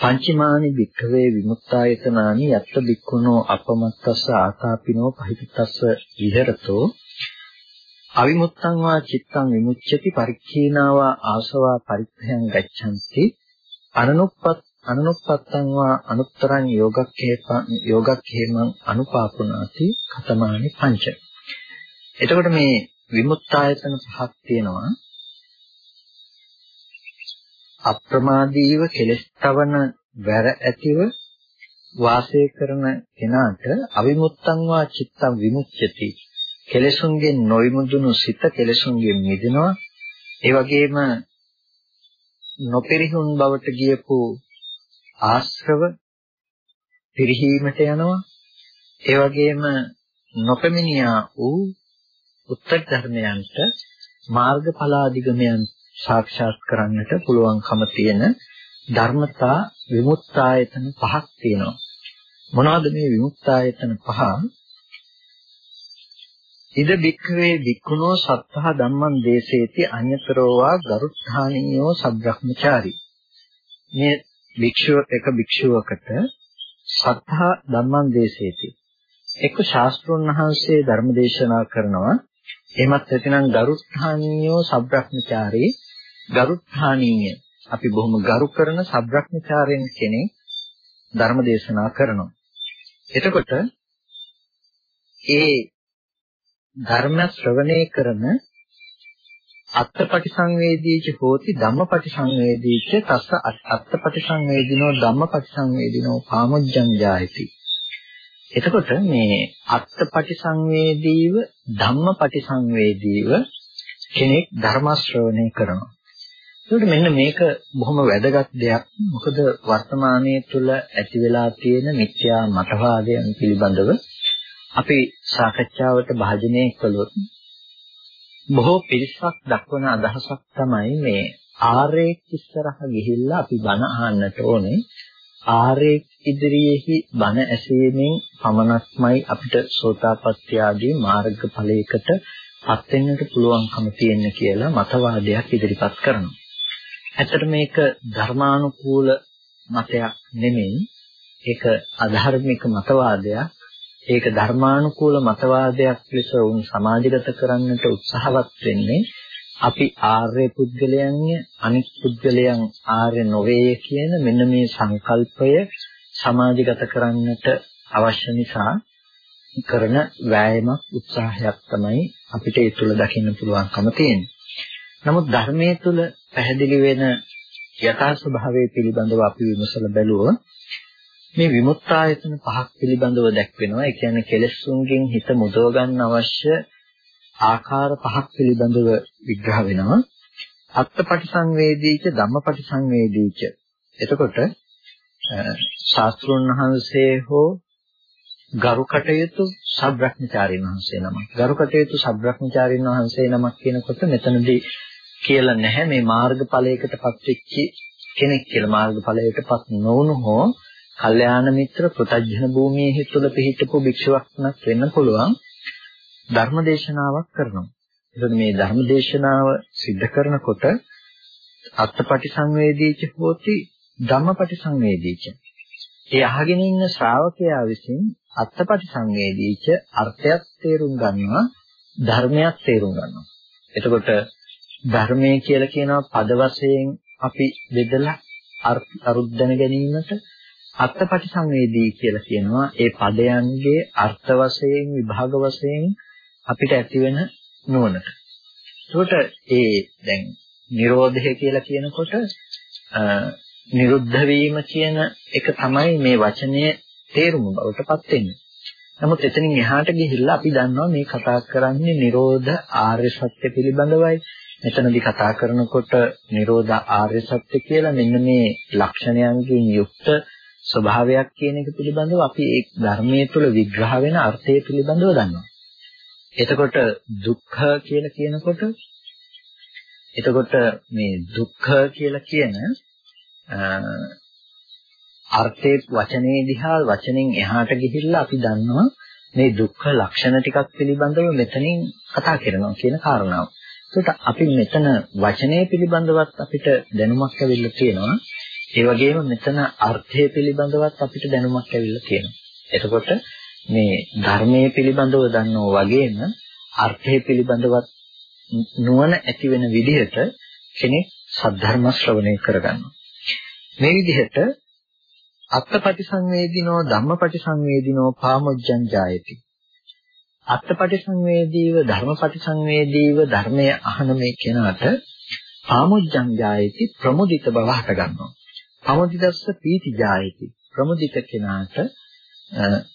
පංචමානි භික්ඛවේ විමුක්තායතනානි යත්ත භික්ඛුනෝ අපමත්තස්ස ආතාපිනෝ පහිතස්ස විහෙරතෝ අවිමුත්තං වා චිත්තං විමුච්ඡති පරික්ඛීනාවා ආසවා පරිත්‍ථයන් ගච්ඡanti අනනුප්පත් අනනුප්පත්තං වා අනුත්තරං යෝගක්ඛේපං යෝගක්ඛේමං අනුපාපුනාති කතමානි පංච. එතකොට මේ විමුක්තායතන පහක් තියෙනවා. අප්‍රමාදීව කෙලස්තවන වැර ඇතිව වාසය කරන කෙනාට අවිමුත්තං වා චිත්තං විමුච්ඡති කෙලසුන්ගෙන් නොවිමුදුණු සිත කෙලසුන්ගෙන් මිදෙනවා. ඒ වගේම නොපෙරිහුන් බවට ගියපු ආශ්‍රව පිරිහීමට යනවා. ඒ වගේම නොපෙමිනියා වූ උත්තර ධර්මයන්ට මාර්ගඵලාදිගමයන් සාක්ෂාත් කරන්නට පුළුවන්කම තියෙන ධර්මතා විමුක්තායතන පහක් තියෙනවා. මොනවද මේ විමුක්තායතන පහ? ඉද බික්ඛවේ බික්ඛුනෝ සත්තා ධම්මං දේශේති අඤ්‍යතරෝවා ගරුත්ථානීයෝ සබ්‍රහ්මචාරී. මේ භික්ෂුව එක භික්ෂුවකට සත්තා ධම්මං දේශේති එක්ක ශාස්ත්‍රඥ වහන්සේ ධර්ම දේශනා කරනවා. එහෙමත් නැතිනම් ගරුත්ථානීයෝ සබ්‍රහ්මචාරී. ගරුත්ථානීය. අපි බොහොම ගරු කරන සබ්‍රහ්මචාරයෙන් කෙනෙක් ධර්ම දේශනා කරනවා. එතකොට ඒ ධර්ම ශ්‍රවණය කරන අත්තපටිසංවේදීච හෝති ධම්මපටිසංවේදීච තස්ස අත්තපටිසංවේදිනෝ ධම්මපටිසංවේදිනෝ කාමොජ්ජං ජායති එතකොට මේ අත්තපටිසංවේදීව ධම්මපටිසංවේදීව කෙනෙක් ධර්ම ශ්‍රවණය කරනවා ඒකට මෙන්න මේක බොහොම වැදගත් දෙයක්. මොකද වර්තමානයේ තුල ඇති වෙලා තියෙන මිත්‍යා මතවාදයන් පිළිබඳව අපි සාකච්ඡාවට භාජනය කළොත් බොහෝ පිරිසක් දක්වන අදහසක් තමයි මේ ආර්යෙක් ඉස්සරහ ගිහිල්ලා අපි බණ අහන්නට ඕනේ ආර්යෙක් ඉදිරියේහි බණ ඇසීමෙන් පමණක්මයි අපිට සෝතාපට්ටි ආදී මාර්ගඵලයකට පත් වෙන්නට පුළුවන්කම තියෙන කියලා මතවාදයක් ඉදිරිපත් කරනවා. ඇත්තට මේක ධර්මානුකූල මතයක් නෙමෙයි. ඒක අධර්මික මතවාදයක්. ඒක ධර්මානුකූල මතවාදයක් ලෙස වුන් සමාජගත කරන්නට උත්සාහවත් වෙන්නේ අපි ආර්ය පුද්ගලයන්ය අනිත් පුද්ගලයන් ආර්ය නොවේ කියන මෙන්න මේ සංකල්පය සමාජගත කරන්නට අවශ්‍ය නිසා කරන වෑයමක් උත්සාහයක් තමයි අපිට ඒ තුල දකින්න පුළුවන්කම තියෙන්නේ. නමුත් ධර්මයේ තුල පැහැදිලි වෙන යථා ස්වභාවය පිළිබඳව අපි විමසලා බැලුවොත් මේ විමුක්තායතන පහක් පිළිබඳව දැක්වෙනවා. ඒ කියන්නේ කෙලෙසුන්ගෙන් හිත මුදව ගන්න අවශ්‍ය ආකාර පහක් පිළිබඳව විග්‍රහ වෙනවා. අත්පටිසංවේදීච ධම්මපටිසංවේදීච. එතකොට ශාස්ත්‍රුන් වහන්සේ හෝ ගරු කටයුතු සබ්‍රහ්මචාරීන් වහන්සේ නමක්. ගරු කටයුතු සබ්‍රහ්මචාරීන් වහන්සේ නමක් කියනකොට මෙතනදී කියලා නැහැ මේ මාර්ගඵලයකටපත් වෙච්ච කෙනෙක් කියලා මාර්ගඵලයකටපත් නොවුණු හෝ කල්යාණ මිත්‍ර ප්‍රතජන භූමියේ තුල පිහිටපු භික්ෂුවක් නක් වෙන්න පුළුවන් ධර්මදේශනාවක් කරනවා. එතකොට මේ ධර්මදේශනාව සිද්ධ කරනකොට අත්පටි සංවේදීච හෝති ධම්මපටි සංවේදීච. ඒ අහගෙන ඉන්න ශ්‍රාවකයා විසින් අත්පටි සංවේදීච අර්ථයක් තේරුම් ගන්නවා ධර්මයක් තේරුම් ගන්නවා. එතකොට ධර්මයේ කියලා කියනවා පද වශයෙන් අපි බෙදලා අරුත් දැන ගැනීමට අත්පටි සංවේදී කියලා කියනවා ඒ පදයන්ගේ අර්ථ වශයෙන් විභාග වශයෙන් අපිට ඇතිවෙන නුවණට. ඒකට ඒ දැන් Nirodha කියලා කියනකොට නිරුද්ධ වීම කියන එක තමයි මේ වචනයේ තේරුම බවට පත් වෙන්නේ. නමුත් එතනින් එහාට ගිහිල්ලා අපි දන්නවා මේ කතා කරන්නේ Nirodha ආර්ය සත්‍ය පිළිබඳවයි. මෙතනදී කතා කරනකොට Nirodha ආර්ය සත්‍ය කියලා මෙන්න මේ ලක්ෂණයන්ගෙන් යුක්ත ස්වභාවයක් කියන එක පිළිබඳව අපි ඒ ධර්මයේ තුල විග්‍රහ වෙන අර්ථය පිළිබඳව දන්නවා. එතකොට දුක්ඛ කියලා කියනකොට එතකොට මේ දුක්ඛ කියලා කියන අර්ථයේ වචනේ දිහා වචනෙන් එහාට ගිහිල්ලා අපි දන්නවා මේ දුක්ඛ ලක්ෂණ ටිකක් පිළිබඳව මෙතනින් කතා කරනවා කියන කාරණාව. ඒකට අපි මෙතන වචනය පිළිබඳවත් අපිට දැනුමක් ඇවිල්ලා තියෙනවා. ඒ වගේම මෙතන අර්ථය පිළිබඳවත් අපිට දැනුමක් ඇවිල්ලා තියෙනවා. එතකොට මේ ධර්මයේ පිළිබඳව දන්නෝ වගේම අර්ථය පිළිබඳවත් නුවණ ඇති වෙන විදිහට කෙනෙක් සද්ධර්ම ශ්‍රවණය කරගන්නවා. මේ විදිහට අත්පටිසංවේදිනෝ ධම්මපටිසංවේදිනෝ පාමුජ්ජං ජායති. අත්පටිසංවේදීව ධර්මපටිසංවේදීව ධර්මය අහන මේ කෙනාට පාමුජ්ජං ජායති ප්‍රමුදිත බව හට ගන්නවා. පමුදිතස්ස පීති ජායති. ප්‍රමුදිත කෙනාට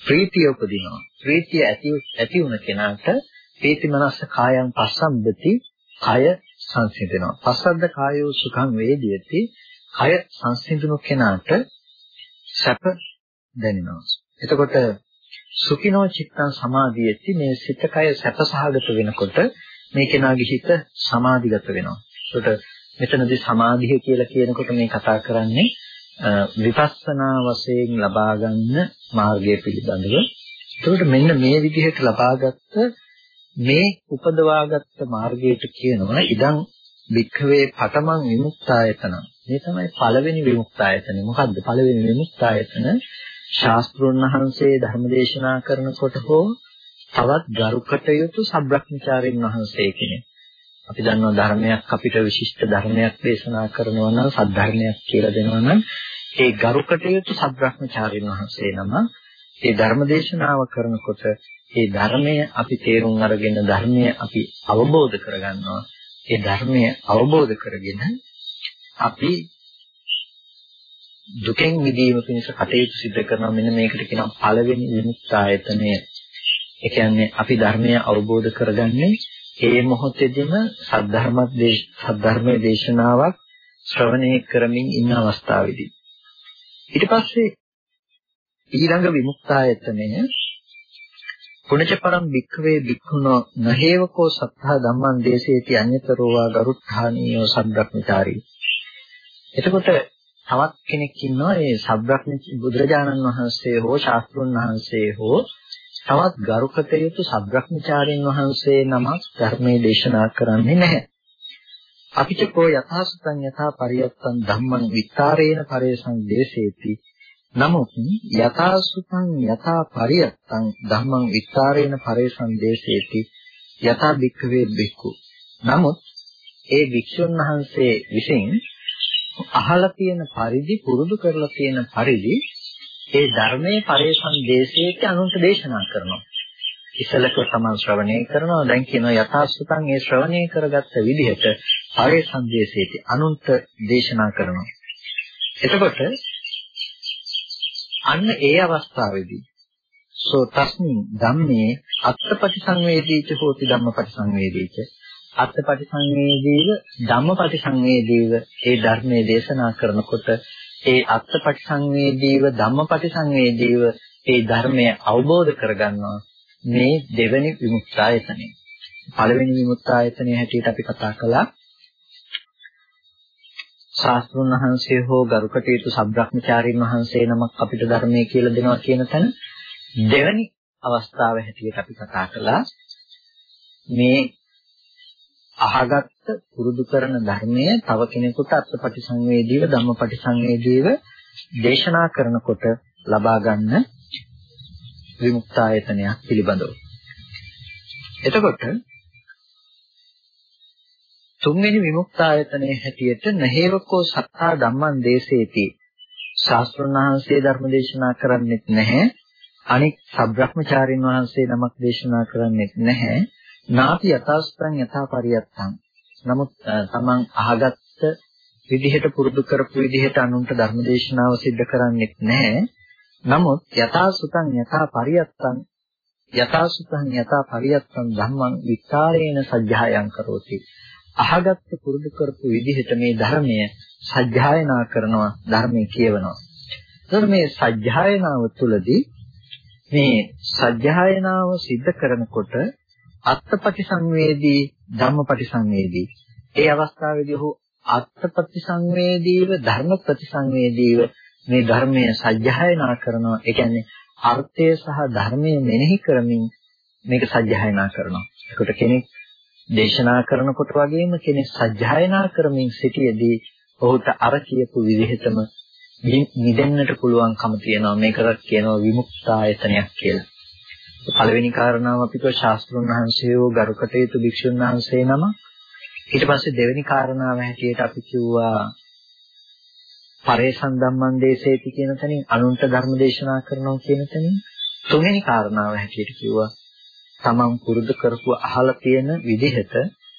ප්‍රීතිය උපදිනවා. ප්‍රීතිය ඇති ඇති වුණ කෙනාට පීති මනස්ස කායං පස්සම්බති කය සංසිඳනවා. පස්සද්ද කායෝ සුඛං වේදියති. කය සංසිඳුණු කෙනාට සැප දැනෙනවා. එතකොට සුඛිනෝ චිත්තං සමාධියති මේ සිත කය සැපසහගත වෙනකොට මේ කෙනාගේ හිත සමාධිගත වෙනවා. ඒකට මෙතනදී සමාධිය කියලා කියනකොට මේ කතා කරන්නේ විපස්සනා වශයෙන් ලබා ගන්න මාර්ගය පිළිබඳව. ඒකට මෙන්න මේ විදිහට ලබාගත්ත මේ උපදවාගත්ත මාර්ගයට කියනවා ඉදන් වික්ඛවේ පඨමං විමුක්තායතන. මේ තමයි පළවෙනි විමුක්තායතනෙ. මොකද්ද පළවෙනි විමුක්තායතන? ශාස්ත්‍රුන් වහන්සේ ධර්මදේශනා කරනකොට හෝ තවත් ගරුකට යුතු සබ්‍රක්‍මචාරින් වහන්සේ කෙනෙක්. අපි දන්නවා ධර්මයක් අපිට විශිෂ්ට ධර්මයක් දේශනා කරනවා නම් සද්ධර්මයක් කියලා දෙනවා නම් ඒ ගරුකට යුතු සබ්‍රක්‍මචාරින් වහන්සේ නම ඒ ධර්මදේශනාව කරනකොට ඒ ධර්මය අපි තේරුම් අරගෙන ධර්මය අපි අවබෝධ කරගන්නවා ඒ ධර්මය අවබෝධ කරගෙන අපි දුකෙන් මිදීම පිණිස කටයුතු සිදු කරනවා මෙන්න මේකට කියනවා පළවෙනි විමුක්තායතනය. ඒ කියන්නේ අපි ධර්මය අවබෝධ කරගන්නේ ඒ මොහොතේදීම සද්ධර්මත් සද්ධර්මයේ දේශනාවක් ශ්‍රවණය කරමින් ඉන්න අවස්ථාවේදී. ඊට පස්සේ ඊළඟ විමුක්තායතනය පුණජ පරම් භික්ඛවේ භික්ඛුනෝ නහේවකෝ සත්තා ධම්මං දේශේති අඤ්‍යතරෝවා ගරුත්ථානීයෝ සම්බ්‍රක්‍මචාරී. එතකොට තවත් කෙනෙක් ඉන්නවා ඒ සබ්‍රක්‍ම බුදුරජාණන් වහන්සේ හෝ ශාස්ත්‍රුන් වහන්සේ හෝ තවත් ගරුකට යුතු සබ්‍රක්‍මචාරින් වහන්සේ නමක් ධර්මයේ දේශනා කරන්නේ නැහැ. අපිට කෝ යථාසුතං යථා පරියත්තං ධම්මං විත්තරේන පරේසං දේශේති. නමුත් යථාසුතං යථා පරියත්තං ධම්මං විත්තරේන පරේසං දේශේති. යථා භික්ඛවේ භික්ඛු. නමුත් ඒ භික්ෂුන් වහන්සේ විසින් අහලා තියෙන පරිදි පුරුදු කරලා තියෙන පරිදි ඒ ධර්මයේ පරේෂණ දේශේට අනුන්ට දේශනා කරනවා. ඉසලක සමන් ශ්‍රවණය කරනවා දැන් කියනවා යථාස්තුතං ඒ ශ්‍රවණය කරගත්ත විදිහට පරේෂණ දේශේට අනුන්ට දේශනා කරනවා. එතකොට අන්න ඒ අවස්ථාවේදී සෝ තස්මින් ධම්මේ අත්පටි සංවේදීච හෝති ධම්මපටි සංවේදීච අත්පටි සංවේදීව ධම්මපටි සංවේදීව ඒ ධර්මයේ දේශනා කරනකොට ඒ අත්පටි සංවේදීව ධම්මපටි සංවේදීව ඒ ධර්මය අවබෝධ කරගන්නවා මේ දෙවෙනි විමුක්තායතනෙ. පළවෙනි විමුක්තායතනයේ හැටියට අපි කතා කළා ශාස්ත්‍රුන් වහන්සේ හෝ ගරුකටයුතු සබ්‍රහ්මචාරීන් වහන්සේ නමක් අපිට ධර්මයේ කියලා දෙනවා කියන තැන දෙවෙනි අවස්ථාව හැටියට අපි කතා කළා මේ අහගත්ත පුරුදු කරන ධර්මය තව කෙනෙකුට අත්පටි සංවේදීව ධම්මපටි සංවේදීව දේශනා කරනකොට ලබා ගන්න විමුක්තායතනයක් පිළිබඳව. එතකොට තුන්වෙනි විමුක්තායතනයේ හැටියට නහේවකෝ සත්තා ධම්මං දේශේති ශාස්ත්‍රඥ වහන්සේ ධර්ම දේශනා කරන්නේත් නැහැ. අනික් සබ්‍රහ්මචාරින් වහන්සේ නමක් දේශනා කරන්නේත් නැහැ. නාපි යථාස්තං යථා පරියත්තං. නමුත් තමන් අහගත්ත විදිහට පුරුදු කරපු විදිහට අනුන්ට ධර්මදේශනාව සිද්ධ කරන්නේත් නැහැ. නමුත් යථාසුතං යථා පරියත්තං යථාසුතං යථා පරියත්තං ධම්මං විකාරේන සජ්ජායං කරෝති. අහගත්ත පුරුදු කරපු විදිහට මේ ධර්මය සජ්ජායනා කරනවා ධර්මයේ කියවනවා. එතකොට මේ සජ්ජායනාව තුළදී මේ සජ්ජායනාව සිද්ධ කරනකොට අත්පටි සංවේදී ධම්මපටි සංවේදී ඒ අවස්ථාවේදී ඔහු අත්පටි සංවේදීව ධර්ම ප්‍රතිසංවේදීව මේ ධර්මය සජ්ජායනා කරනවා. ඒ කියන්නේ අර්ථය සහ ධර්මය මෙනෙහි කරමින් මේක සජ්ජායනා කරනවා. ඒකට කෙනෙක් දේශනා කරනකොට වගේම කෙනෙක් සජ්ජායනා කරමින් සිටියේදී ඔහුට අර කියපු විදිහටම නිදෙන්නට පුළුවන්කම තියෙනවා. මේකට කියනවා විමුක්තායතනයක් කියලා. පළවෙනි කාරණාව අපිට ශාස්ත්‍රුන් වහන්සේ වූ ගරුකටයුතු භික්ෂුන් වහන්සේ නම. ඊට පස්සේ දෙවෙනි කාරණාව හැටියට අපි කිව්වා පරේසන් ධම්මං දේශේති කියන තැනින් අනුන්ට ධර්ම දේශනා කරනවා කියන තැනින්. තුන්වෙනි කාරණාව හැටියට කිව්වා තමන් පුරුදු කරපු අහලා තියෙන විදිහට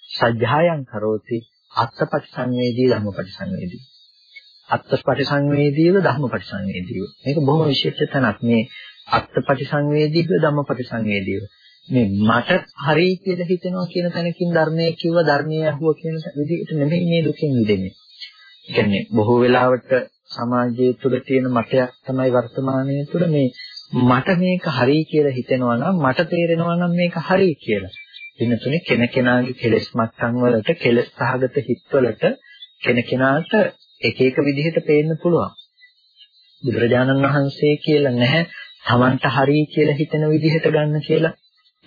සජ්ජායන් කරෝති අත්පටි සංවේදී ධම්මපටි සංවේදී අත්පටි සංවේදීව ධම්මපටි සංවේදීව මේක බොහොම විශේෂ තැනක්. මේ අත්පටි සංවේදීව ධම්මපටි සංවේදීව මේ මට හරි කියලා හිතෙනවා කියන තැනකින් ධර්මයේ කිව්ව ධර්මයේ අහුව කියන විදිහට නෙමෙයි මේ දුකෙන් මිදෙන්නේ. ඒ කියන්නේ බොහෝ වෙලාවට සමාජයේ තුල තියෙන මතයක් තමයි වර්තමානයේ තුල මේ මට මේක හරි කියලා හිතෙනවා නම් මට තේරෙනවා නම් මේක හරි කියලා. වෙනතුනේ කෙනකෙනාගේ කෙලෙස් මට්ටම් වලට කෙලෙස් සහගත හිත්වලට කෙනකෙනාට එක එක විදිහට පේන්න පුළුවන්. බුදුරජාණන් වහන්සේ කියලා නැහැ Tamanට හරි කියලා හිතෙන විදිහට ගන්න කියලා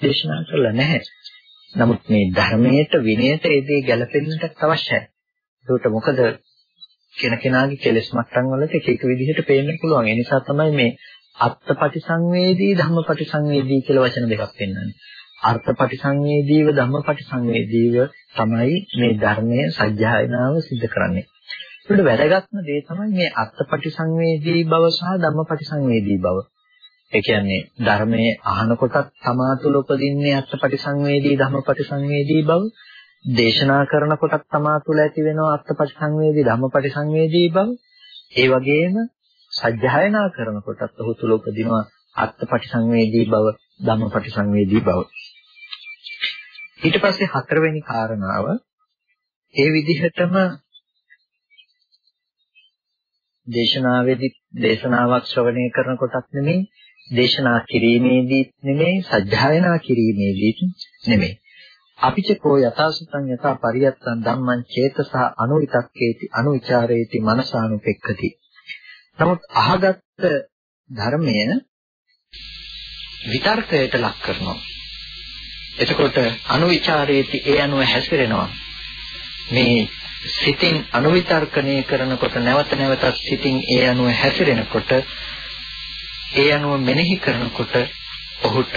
දේශනා කළා නැහැ. නමුත් මේ ධර්මයට විනයට ඒ දේ ගැලපෙන්නට අවශ්‍යයි. ඒකට මොකද කෙනකෙනාගේ කෙලෙස් මට්ටම් වලට එක එක විදිහට පේන්න පුළුවන්. ඒ නිසා තමයි මේ අත්පටි සංවේදී ධම්මපටි සංවේදී කියලා වචන දෙකක් පෙන්වන්නේ. අර්ථපටි සංවේදීව ධම්මපටි සංවේදීව තමයි මේ ධර්මයේ සත්‍යයනාව සිද්ධ කරන්නේ. ඒකට වැදගත්ම දේ තමයි මේ අත්පටි සංවේදී බව සහ ධම්මපටි සංවේදී බව. ඒ කියන්නේ ධර්මයේ අහනකොටත් තමා තුළ උපදින්නේ අත්පටි සංවේදී ධම්මපටි සංවේදී බව. දේශනා කරනකොටත් තමා තුළ ඇති වෙනවා අත්පටි සංවේදී ධම්මපටි සංවේදී බව. ඒ වගේම සජ්ජායනා කරනකොටත් ඔහු තුල උපදිනවා අත්පටි සංවේදී බව, ධම්මපටි සංවේදී බව. ඊට පස්සේ හතරවෙනි කාරණාව ඒ විදිහටම දේශනාවේදී දේශනාවක් ශ්‍රවණය කරනකොටත් නෙමෙයි දේශනා කිරීමේදීත් නෙමෙයි සජ්ජායනා කිරීමේදීත් නෙමෙයි අපිච කෝ යථාසුතං යථා පරියත්තං ධම්මං චේතසහ අනුවිතක්කේති අනුවිචාරේති මනසානුපෙක්ඛති නමුත් අහගත්ත ධර්මය විතර්කයට ලක් කරනවා. එතකොට අනුවිචාරයේදී ඒ අනුව හැසිරෙනවා. මේ සිතින් අනුවිතර්කණය කරනකොට නැවත නැවතත් සිතින් ඒ අනුව හැසිරෙනකොට ඒ අනුව මෙනෙහි කරනකොට ඔහුට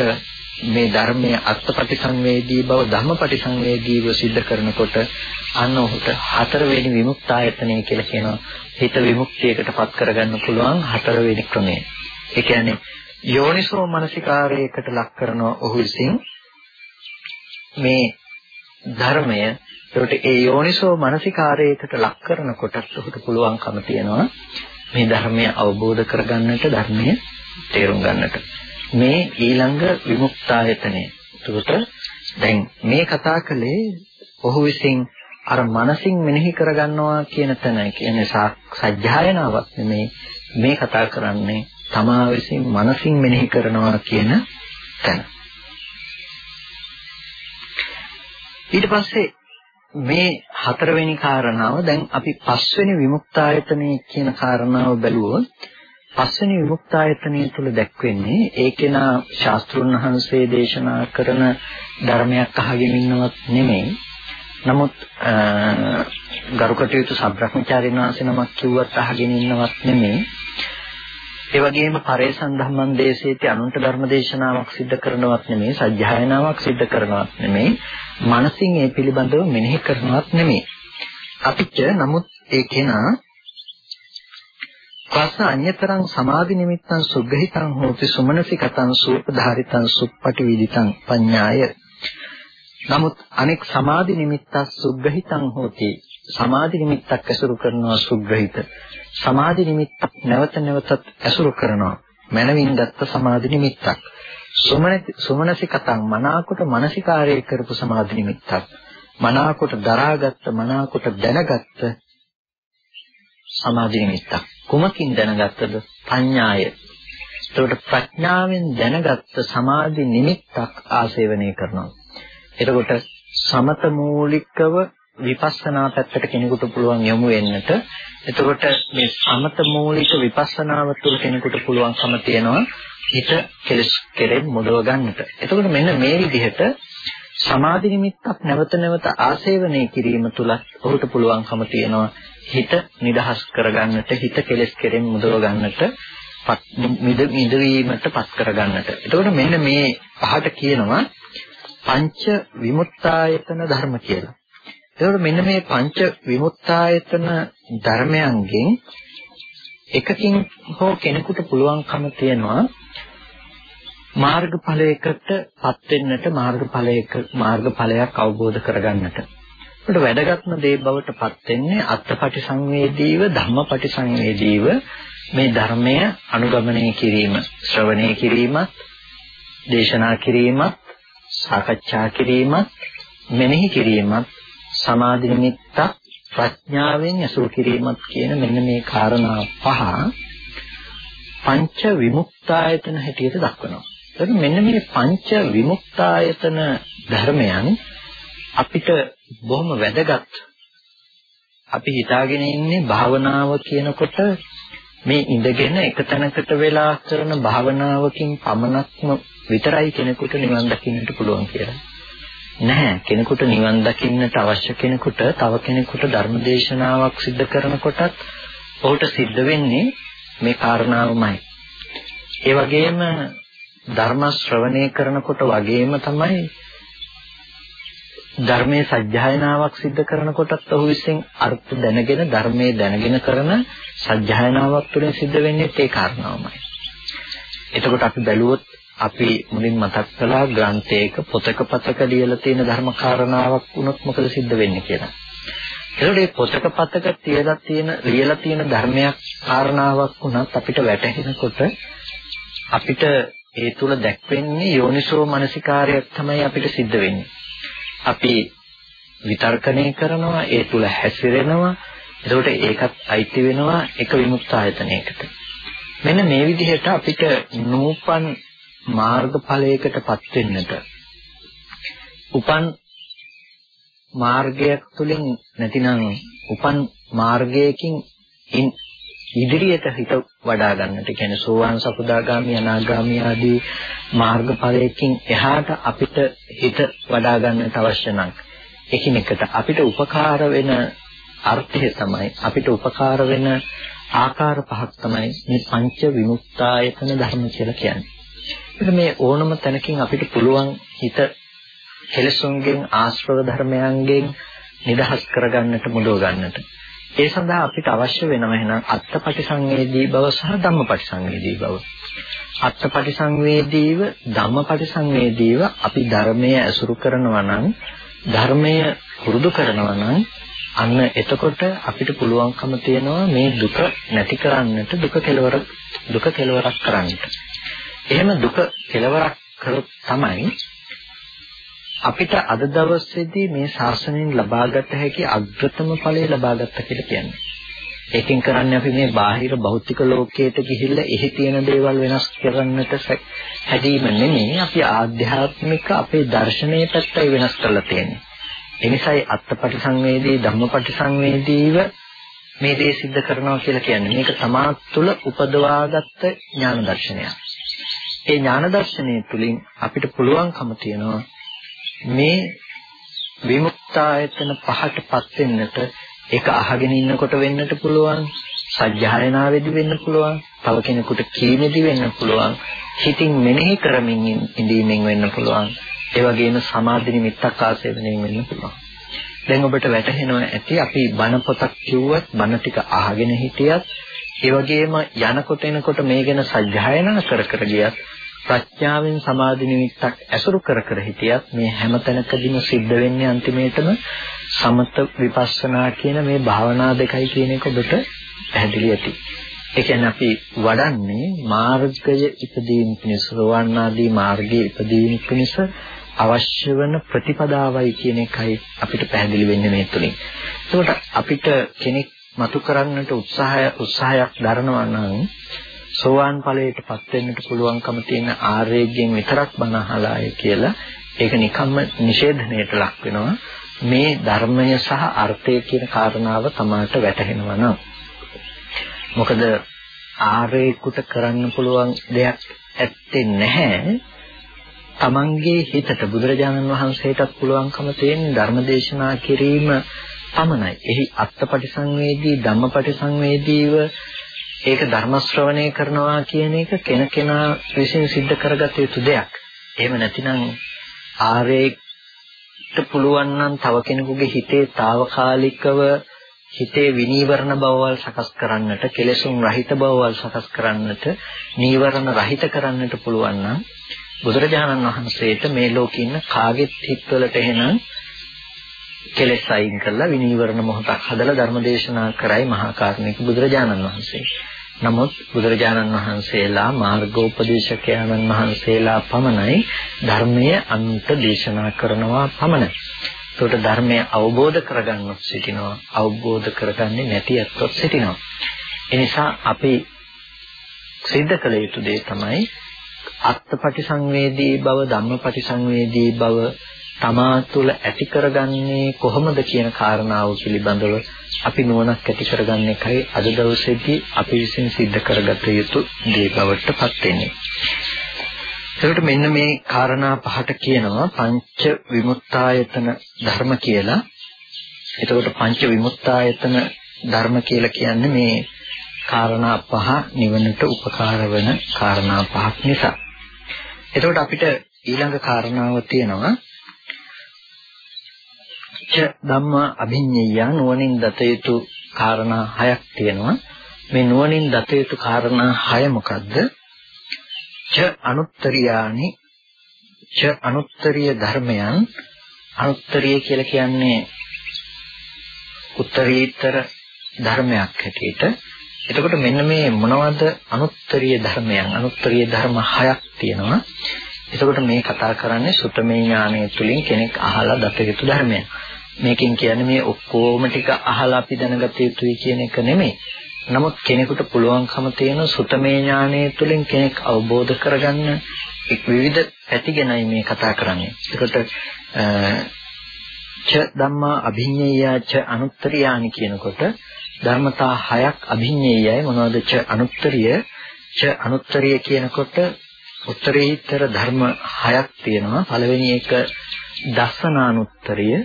මේ ධර්මයේ අත්පටි සංවේදී බව ධම්මපටි සංවේදීව සිද්ධ කරනකොට අන්න ඔහුට හතරවෙනි විමුක්තායතනය කියලා කියනවා හිත විමුක්තියකට පත් කරගන්න පුළුවන් හතරවෙනි ක්‍රමය. ඒ කියන්නේ යෝනිසෝ මනසිකාරයකට ලක් කරන ඔහු විසින් මේ ධර්මය ඒකට ඒ යෝනිසෝ මනසිකාරයකට ලක් කරනකොට ඔහුට පුළුවන්කම තියෙනවා මේ ධර්මය අවබෝධ කරගන්නට ධර්මය තේරුම් ගන්නට. මේ ඊළඟ විමුක්තායතනය. එතකොට දැන් මේ කතා කළේ ඔහු විසින් අර මනසින් මෙනෙහි කරගන්නවා කියන තැන කියන්නේ සත්‍යයනාවක් නෙමේ මේ කතා කරන්නේ තමා විසින් මනසින් මෙනෙහි කරනවා කියන තැන. ඊට පස්සේ මේ හතරවෙනි කාරණාව දැන් අපි පස්වෙනි විමුක්තායතනයේ කියන කාරණාව බැලුවොත් පස්වෙනි විමුක්තායතනය තුල දැක්වෙන්නේ ඒකේනා ශාස්ත්‍රුන් වහන්සේ දේශනා කරන ධර්මයක් අහගෙන ඉන්නවත් නෙමෙයි නමුත් ගරුකටයුතු සබ්‍රහ්මචාරින් වහන්සේ නමක් කිව්වත් අහගෙන ඉන්නවත් නෙමෙයි. ඒ වගේම පරේසන් ධම්මං දේශේති අනුන්ට ධර්ම දේශනාවක් සිද්ධ කරනවත් නෙමෙයි, සජ්ජායනාවක් සිද්ධ කරනවත් නෙමෙයි, මනසින් ඒ පිළිබඳව මෙනෙහි කරනවත් නෙමෙයි. අපිට නමුත් ඒ කෙනා පස්ස අඤ්‍යතරං සමාධි නිමිත්තං සුග්ගහිතං හෝති සුමනසිකතං සූපධාරිතං සුප්පටි විදිතං පඤ්ඤාය නමුත් අනෙක් සමාධි නිමිත්තක් සුග්‍රහිතං හෝති. සමාධි නිමිත්තක් ඇසුරු කරනවා සුග්‍රහිත. සමාධි නිමිත්තක් නැවත නැවතත් ඇසුරු කරනවා. මනවින් දත්ත සමාධි නිමිත්තක්. සුමනසිකතං මනාකොට මානසිකාරය කරපු සමාධි නිමිත්තක්. මනාකොට දරාගත්ත මනාකොට දැනගත්ත සමාධි නිමිත්තක්. කුමකින් දැනගත්තද? පඤ්ඤාය. එතකොට ප්‍රඥාවෙන් දැනගත්ත සමාධි නිමිත්තක් ආසේවනය කරනවා. එතකොට සමත මූලිකව විපස්සනා පැත්තට කෙනෙකුට පුළුවන් යොමු වෙන්නට එතකොට මේ සමත මූලික විපස්සනාව තුළ කෙනෙකුට පුළුවන්කම තියෙනවා හිත කෙලස් කෙරෙන් මුදව ගන්නට. එතකොට මෙන්න මේ විදිහට සමාධි නිමිත්තක් නැවත නැවත ආසේවනය කිරීම තුළ ඔහුට පුළුවන්කම තියෙනවා හිත නිදහස් කරගන්නට හිත කෙලස් කෙරෙන් මුදව ගන්නට මිද මිදවීමට පත් කරගන්නට. එතකොට මෙන්න මේ පහට කියනවා පංච විමුක්තායතන ධර්ම කියලා. එතකොට මෙන්න මේ පංච විමුක්තායතන ධර්මයන්ගෙන් එකකින් හෝ කෙනෙකුට පුළුවන්කම තියෙනවා මාර්ගඵලයකට පත් වෙන්නට මාර්ගඵලයක මාර්ගඵලයක් අවබෝධ කරගන්නට. ඒකට වැදගත්ම දේ බවට පත් වෙන්නේ අත්පටි සංවේදීව ධම්මපටි සංවේදීව මේ ධර්මය අනුගමනය කිරීම ශ්‍රවණය කිරීමත් දේශනා කිරීමත් සාකච්ඡා කිරීමත් මෙනෙහි කිරීමත් සමාධි නිමිත්තක් ප්‍රඥාවෙන් අසුරු කිරීමත් කියන මෙන්න මේ කාරණා පහ පංච විමුක්තායතන හැටියට දක්වනවා. එතකොට මෙන්න මේ පංච විමුක්තායතන ධර්මයන් අපිට බොහොම වැදගත්. අපි හිතාගෙන ඉන්නේ භාවනාව කියනකොට මේ ඉඳගෙන එක තැනකට වෙලා කරන භාවනාවකින් පමණක්ම විතරයි කෙනෙකුට නිවන් දකින්නට පුළුවන් කියලා. නැහැ. කෙනෙකුට නිවන් දකින්නට අවශ්‍ය කෙනෙකුට තව කෙනෙකුට ධර්ම දේශනාවක් සිද්ධ කරනකොටත් ඔහුට සිද්ධ වෙන්නේ මේ කාරණාවමයි. ඒ වගේම ධර්ම ශ්‍රවණය කරනකොට වගේම තමයි ධර්මයේ සත්‍යයනාවක් සිද්ධ කරනකොටත් ඔහු විසින් අර්ථ දැනගෙන ධර්මයේ දැනගෙන කරන සත්‍යයනාවක් තුළින් සිද්ධ වෙන්නේ ඒ කාරණාවමයි. එතකොට අපි බැලුවොත් අපි මුලින් මතක් කළා ග්‍රන්ථයක පොතක පතක ලියලා තියෙන ධර්ම කාරණාවක් වුණොත් මොකද සිද්ධ වෙන්නේ කියලා. ඒකට මේ පොතක පතක තියලා තියෙන ලියලා තියෙන ධර්මයක් කාරණාවක් වුණත් අපිට වැටහෙනකොට අපිට ඒ තුල දැක්වෙන්නේ යෝනිසෝ මනසිකාරයක් තමයි අපිට සිද්ධ වෙන්නේ. අපි විතර්කණය කරනවා ඒ තුල හැසිරෙනවා එතකොට ඒකත් අයිති වෙනවා එක විමුක්ත ආයතනයකට. මෙන්න මේ විදිහට අපිට නූපන් මාර්ගඵලයකටපත් වෙන්නට උපන් මාර්ගයක් තුළින් නැතිනම් උපන් මාර්ගයකින් ඉදිරියට හිත වඩා ගන්නට කියන්නේ සෝවාන් සකුදාගාමි අනාගාමි ආදී මාර්ගඵලයකින් එහාට අපිට හිත වඩා ගන්නට අවශ්‍ය නම් එකිනෙකට අපිට උපකාර වෙන අර්ථය තමයි අපිට උපකාර වෙන ආකාර පහක් තමයි මේ පංච විමුක්තායතන ධර්ම කියලා කියන්නේ. මේ ඕනම තැනකින් අපිට පුළුවන් හිත කෙලසුන්ගෙන් ආශ්‍රව ධර්මයන්ගෙන් නිදහස් කරගන්නට මුදව ගන්නට. ඒ සඳහා අපිට අවශ්‍ය වෙනව එහෙනම් අත්පටි සංවේදී බව සහ ධම්මපටි සංවේදී බව. අත්පටි සංවේදීව ධම්මපටි සංවේදීව අපි ධර්මය ඇසුරු කරනවා නම් ධර්මය පුරුදු කරනවා නම් අන්න එතකොට අපිට පුළුවන්කම තියෙනවා මේ දුක නැති කරන්නට දුක කෙලවර දුක කෙලවරක් කරන්නට. එහෙම දුක කෙලවරක් කරොත් තමයි අපිට අද දවසේදී මේ ශාසනයෙන් ලබාගත හැකි අග්‍රතම ඵලය ලබාගත්ත කියලා කියන්නේ. ඒකෙන් කරන්නේ අපි මේ බාහිර භෞතික ලෝකයට ගිහිල්ලා එහි තියෙන දේවල් වෙනස් කරන්නට හැදීම නෙමෙයි අපි ආධ්‍යාත්මික අපේ දර්ශනීය පැත්තයි වෙනස් කරලා තියෙන්නේ. එනිසායි අත්පටි සංවේදී ධම්මපටි සංවේදීව මේ දේ सिद्ध කරනවා කියලා කියන්නේ. මේක තමා තුළ උපදවාගත්ත ඥාන දර්ශනයක්. ඒ ඥාන දර්ශනය තුළින් අපිට පුළුවන්කම තියෙනවා මේ විමුක්තායතන පහටපත් වෙන්නට ඒක අහගෙන ඉන්නකොට වෙන්නට පුළුවන් සත්‍යයනාවේදී වෙන්න පුළුවන් තව කෙනෙකුට කීමේදී වෙන්න පුළුවන් හිතින් මෙනෙහි කරමින් ඉඳීමෙන් වෙන්න පුළුවන්. ඒ වගේම සමාධි නිමිත්තක් ආසේවණයෙන් වෙන්න පුළුවන්. දැන් ඔබට වැටහෙනවා ඇති අපි බණ පොතක් කිව්වත් බණ ටික අහගෙන හිටියත් ඒ වගේම යනකොට එනකොට මේ ගැන සත්‍යයනා කර කර ගියත් ප්‍රඥාවෙන් සමාධි නිමිත්තක් ඇසුරු කර කර හිටියත් මේ හැම තැනකදීම සිද්ධ වෙන්නේ අන්තිමේටම සමත විපස්සනා කියන මේ භාවනා දෙකයි කියන එක ඔබට පැහැදිලි ඇති. ඒ කියන්නේ අපි වඩන්නේ මාර්ගය ඉදීම පිණිස රවණාදී මාර්ගයේ ඉදීම පිණිස අවශ්‍ය වෙන ප්‍රතිපදාවයි කියන එකයි අපිට පැහැදිලි වෙන්නේ මේ තුලින්. එතකොට අපිට කෙනෙක් මතු කරන්නට උත්සාහය උත්සාහයක් දරනවා නම් සෝවාන් ඵලයටපත් වෙන්නට පුළුවන්කම තියෙන ආර්යයෙන් විතරක් බණ අහලාය කියලා ඒක නිකම්ම නිෂේධණයට ලක් වෙනවා. මේ ධර්මය සහ අර්ථය කියන කාරණාව තමාට වැටහෙනවා නම් මොකද ආර්යෙකුට කරන්න පුළුවන් දෙයක් ඇත්තේ නැහැ තමන්ගේ හිතට බුදුරජාණන් වහන්සේටත් පුළුවන්කම තියෙන ධර්මදේශනා කිරීම පමණයි. එහි අත්පටිසංවේදී ධම්මපටිසංවේදීව ඒක ධර්ම ශ්‍රවණය කරනවා කියන එක කෙනකෙනා විසින් සිද්ධ කරගත යුතු දෙයක්. එහෙම නැතිනම් ආර්යෙට පුළුවන් නම් තව කෙනෙකුගේ හිතේ తాවකාලිකව හිතේ විනීවරණ බවවල් සකස් කරන්නට, කෙලෙසුන් රහිත බවවල් සකස් කරන්නට, නීවරණ රහිත කරන්නට පුළුවන් නම් බුදුරජාණන් වහන්සේට මේ ලෝකේ ඉන්න කාගෙත් හිතවලට එහෙනම් කෙලෙස් අයින් කරලා විනීවරණ මොහොතක් හදලා ධර්මදේශනා කරයි මහා කාරුණික බුදුරජාණන් වහන්සේ. නමුත් බුදුරජාණන් වහන්සේලා මාර්ගෝපදේශකයන්න් වහන්සේලා පමණයි ධර්මයේ අන්ත දේශනා කරනවා පමණයි. ඒකට ධර්මය අවබෝධ කරගන්නත් සිටිනවා අවබෝධ කරගන්නේ නැති අත්වත් සිටිනවා. ඒ නිසා අපි සිද්ධ කළ යුතු දේ තමයි අත්පටිසංවේදී බව ධම්මපටිසංවේදී බව තමා තුළ ඇති කරගන්නේ කොහොමද කියන කාරණාව පිළිබඳව අපි නුවණක් ඇති කරගන්න එකයි අද දවසේදී අපි විසින් සිද්ධ කරගත යුතු දේ බවට පත් වෙන්නේ. එතකොට මෙන්න මේ කාරණා පහට කියනවා පංච විමුක්තායතන ධර්ම කියලා. එතකොට පංච විමුක්තායතන ධර්ම කියලා කියන්නේ මේ කාරණා පහ නිවනට උපකාර වෙන කාරණා පහක් නිසා. එතකොට අපිට ඊළඟ කාරණාව තියෙනවා ච ධම්මා අභිඤ්ඤය නුවණින් දත යුතු කාරණා හයක් තියෙනවා. මේ නුවණින් දත යුතු කාරණා හය මොකද්ද? ච අනුත්තරියානි ච අනුත්තරීය ධර්මයන්. අනුත්තරීය කියලා කියන්නේ උත්තරීතර ධර්මයක් හැටියට. එතකොට මෙන්න මේ මොනවද අනුත්තරීය ධර්මයන්? අනුත්තරීය ධර්ම හයක් තියෙනවා. එතකොට මේ කතා කරන්නේ සුතමේ ඥානය තුලින් කෙනෙක් අහලා දත යුතු ධර්මයක්. මේකෙන් කියන්නේ මේ ඔක්කොම ටික අහලා අපි දැනගත යුතුයි කියන එක නෙමෙයි නමුත් කෙනෙකුට පුළුවන්කම තියෙන සුතමේ ඥානය තුළින් කෙනෙක් අවබෝධ කරගන්න එක් විවිධ පැති ගැනයි මේ කතා කරන්නේ. ඒකට ච ධම්මා අභිඤ්ඤේය ච අනුත්තරියානි කියනකොට ධර්මතා හයක් අභිඤ්ඤේයයි මොනවද ච අනුත්තරිය ච අනුත්තරිය කියනකොට උත්තරීතර ධර්ම හයක් තියෙනවා. පළවෙනි එක දස්සනානුත්තරිය.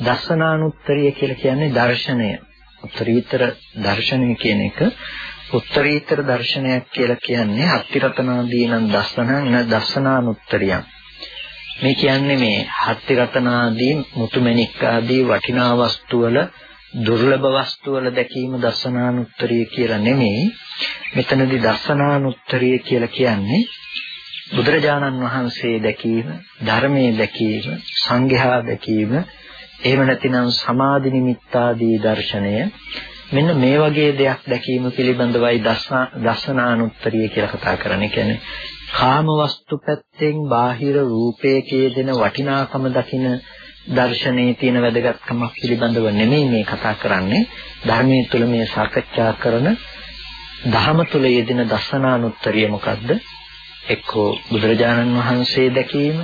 දස්සනානුත්තරිය කියලා කියන්නේ දර්ශනය. උත්තරීතර දර්ශනය කියන එක උත්තරීතර දර්ශනයක් කියලා කියන්නේ අත්තිරතනාදීනං දස්සනං න දස්සනානුත්තරියං මේ කියන්නේ මේ හත්තිරතනාදී මුතුමැණික් ආදී වටිනා වස්තු වල දුර්ලභ වස්තු වල දැකීම දස්සනානුත්තරිය කියලා නෙමෙයි මෙතනදී දස්සනානුත්තරිය කියලා කියන්නේ බුදුරජාණන් වහන්සේ දැකීම ධර්මයේ දැකීම සංඝයා දැකීම එහෙම නැතිනම් සමාධි නිමිත්තාදී දර්ශනය මෙන්න මේ වගේ දෙයක් දැකීම පිළිබඳවයි දස්සනානුත්තරිය කියලා කතා කරන්නේ. කියන්නේ කාම වස්තු පැත්තෙන් බාහිර රූපයේ දෙන වටිනාකම දකින දර්ශනයේ තියෙන වැදගත්කමක් පිළිබඳව නෙමෙයි මේ කතා කරන්නේ. ධර්මයේ තුල මේ සාකච්ඡා කරන දහම තුල යෙදෙන දස්සනානුත්තරිය මොකද්ද? එක්කෝ බුදුරජාණන් වහන්සේ දැකීම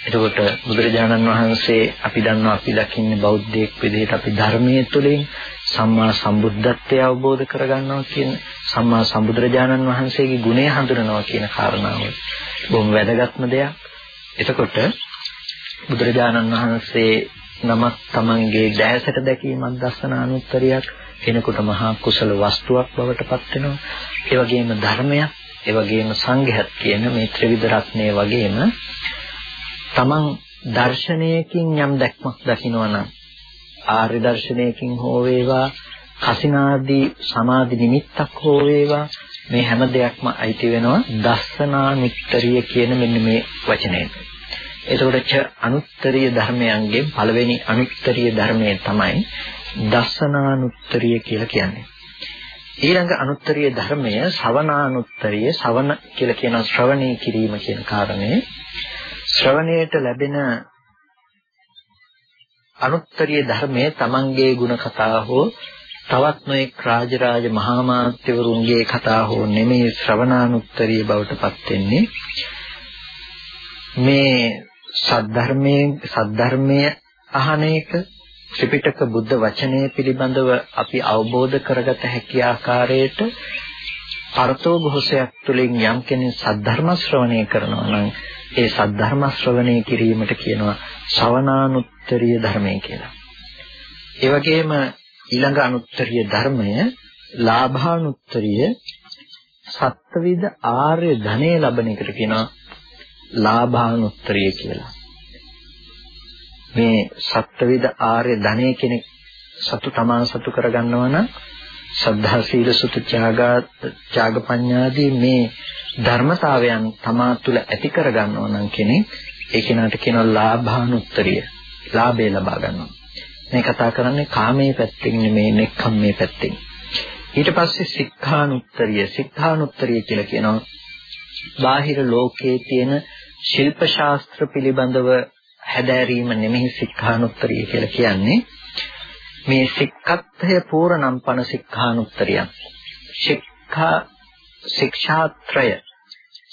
එතකොට බුදුරජාණන් වහන්සේ අපි දන්නවා අපි දකින්නේ බෞද්ධයෙක් විදිහට අපි ධර්මයේ තුලින් සම්මා සම්බුද්ධත්වය අවබෝධ කරගන්නවා කියන සම්මා සම්බුදුරජාණන් වහන්සේගේ ගුණය හඳුනනවා කියන කාරණාව බොහොම වැදගත්ම දෙයක්. එතකොට බුදුරජාණන් වහන්සේ නමක් Tamanගේ දැසට දැකීමක් දස්සනානුත්තරියක් කෙනෙකුට මහා කුසල වස්තුවක් බවට පත් වෙනවා. ඒ වගේම ධර්මයක්, ඒ වගේම සංඝයත් කියන මේ ත්‍රිවිධ රත්නය වගේම තමන් දර්ශනයකින් යම් දැක්මක් දකිනවා නම් ආර්ය දර්ශනයකින් හෝ වේවා කසිනාදී සමාධි නිමිත්තක් හෝ වේවා මේ හැම දෙයක්ම අයිති වෙනවා දස්සනානුත්තරිය කියන මෙන්න මේ වචනයෙන්. එතකොට ච අනුත්තරීය ධර්මයන්ගෙන් පළවෙනි අනුත්තරීය ධර්මය තමයි දස්සනානුත්තරිය කියලා කියන්නේ. ඊළඟ අනුත්තරීය ධර්මය ශ්‍රවණානුත්තරිය ශ්‍රවණ කියලා කියන ශ්‍රවණී කිරීම කියන කාරණේ ශ්‍රවණයට ලැබෙන අනුත්තරීය ධර්මයේ තමන්ගේ ಗುಣ කතා හෝ තවත් නොඑක් රාජරාජ මහා මාත්‍යවරුන්ගේ කතා හෝ නෙමේ ශ්‍රවණානුත්තරීය බවට පත් වෙන්නේ. මේ සද්ධර්මයේ සද්ධර්මයේ අහන එක ත්‍රිපිටක බුද්ධ වචනය පිළිබඳව අපි අවබෝධ කරගත හැකි ආකාරයට අර්ථෝ භෝසයක් තුළින් යම් කෙනෙක් සද්ධර්ම ශ්‍රවණය කරනවා නම් ඒ සද්ධර්ම ශ්‍රවණය කිරීමට කියනවා ශ්‍රවණානුත්තරීය ධර්මය කියලා. ඒ වගේම ඊළඟ අනුත්තරීය ධර්මය ලාභානුත්තරීය සත්විද ආර්ය ධනෙ ලබන එකට කියනවා ලාභානුත්තරීය කියලා. මේ සත්විද ආර්ය ධනෙ කෙනෙක් සතු තමන් සතු කරගන්නවා නම් සද්ධා සීල සුත ත්‍යාගා ත්‍යාගපඤ්ඤාදී මේ ධර්මතාවයන් තමා තුළ ඇති කරගන්නවා නම් කෙනෙක් ඒ කෙනාට කියනවා ලාභානුත්තරිය. ලාභය ලබා ගන්නවා. මේ කතා කරන්නේ කාමයේ පැත්තෙන් නෙමෙයි නෙක්ඛම්මේ පැත්තෙන්. ඊට පස්සේ සික්ඛානුත්තරිය. සික්ඛානුත්තරිය කියලා කියනවා බාහිර ලෝකයේ තියෙන ශිල්ප ශාස්ත්‍ර පිළිබඳව හැදෑරීම නෙමෙයි සික්ඛානුත්තරිය කියලා කියන්නේ. මේ සික්ඛත්ය පූර්ණම් පන සික්ඛානුත්තරියක්. ශික්ඛා ශික්ෂාත්‍රය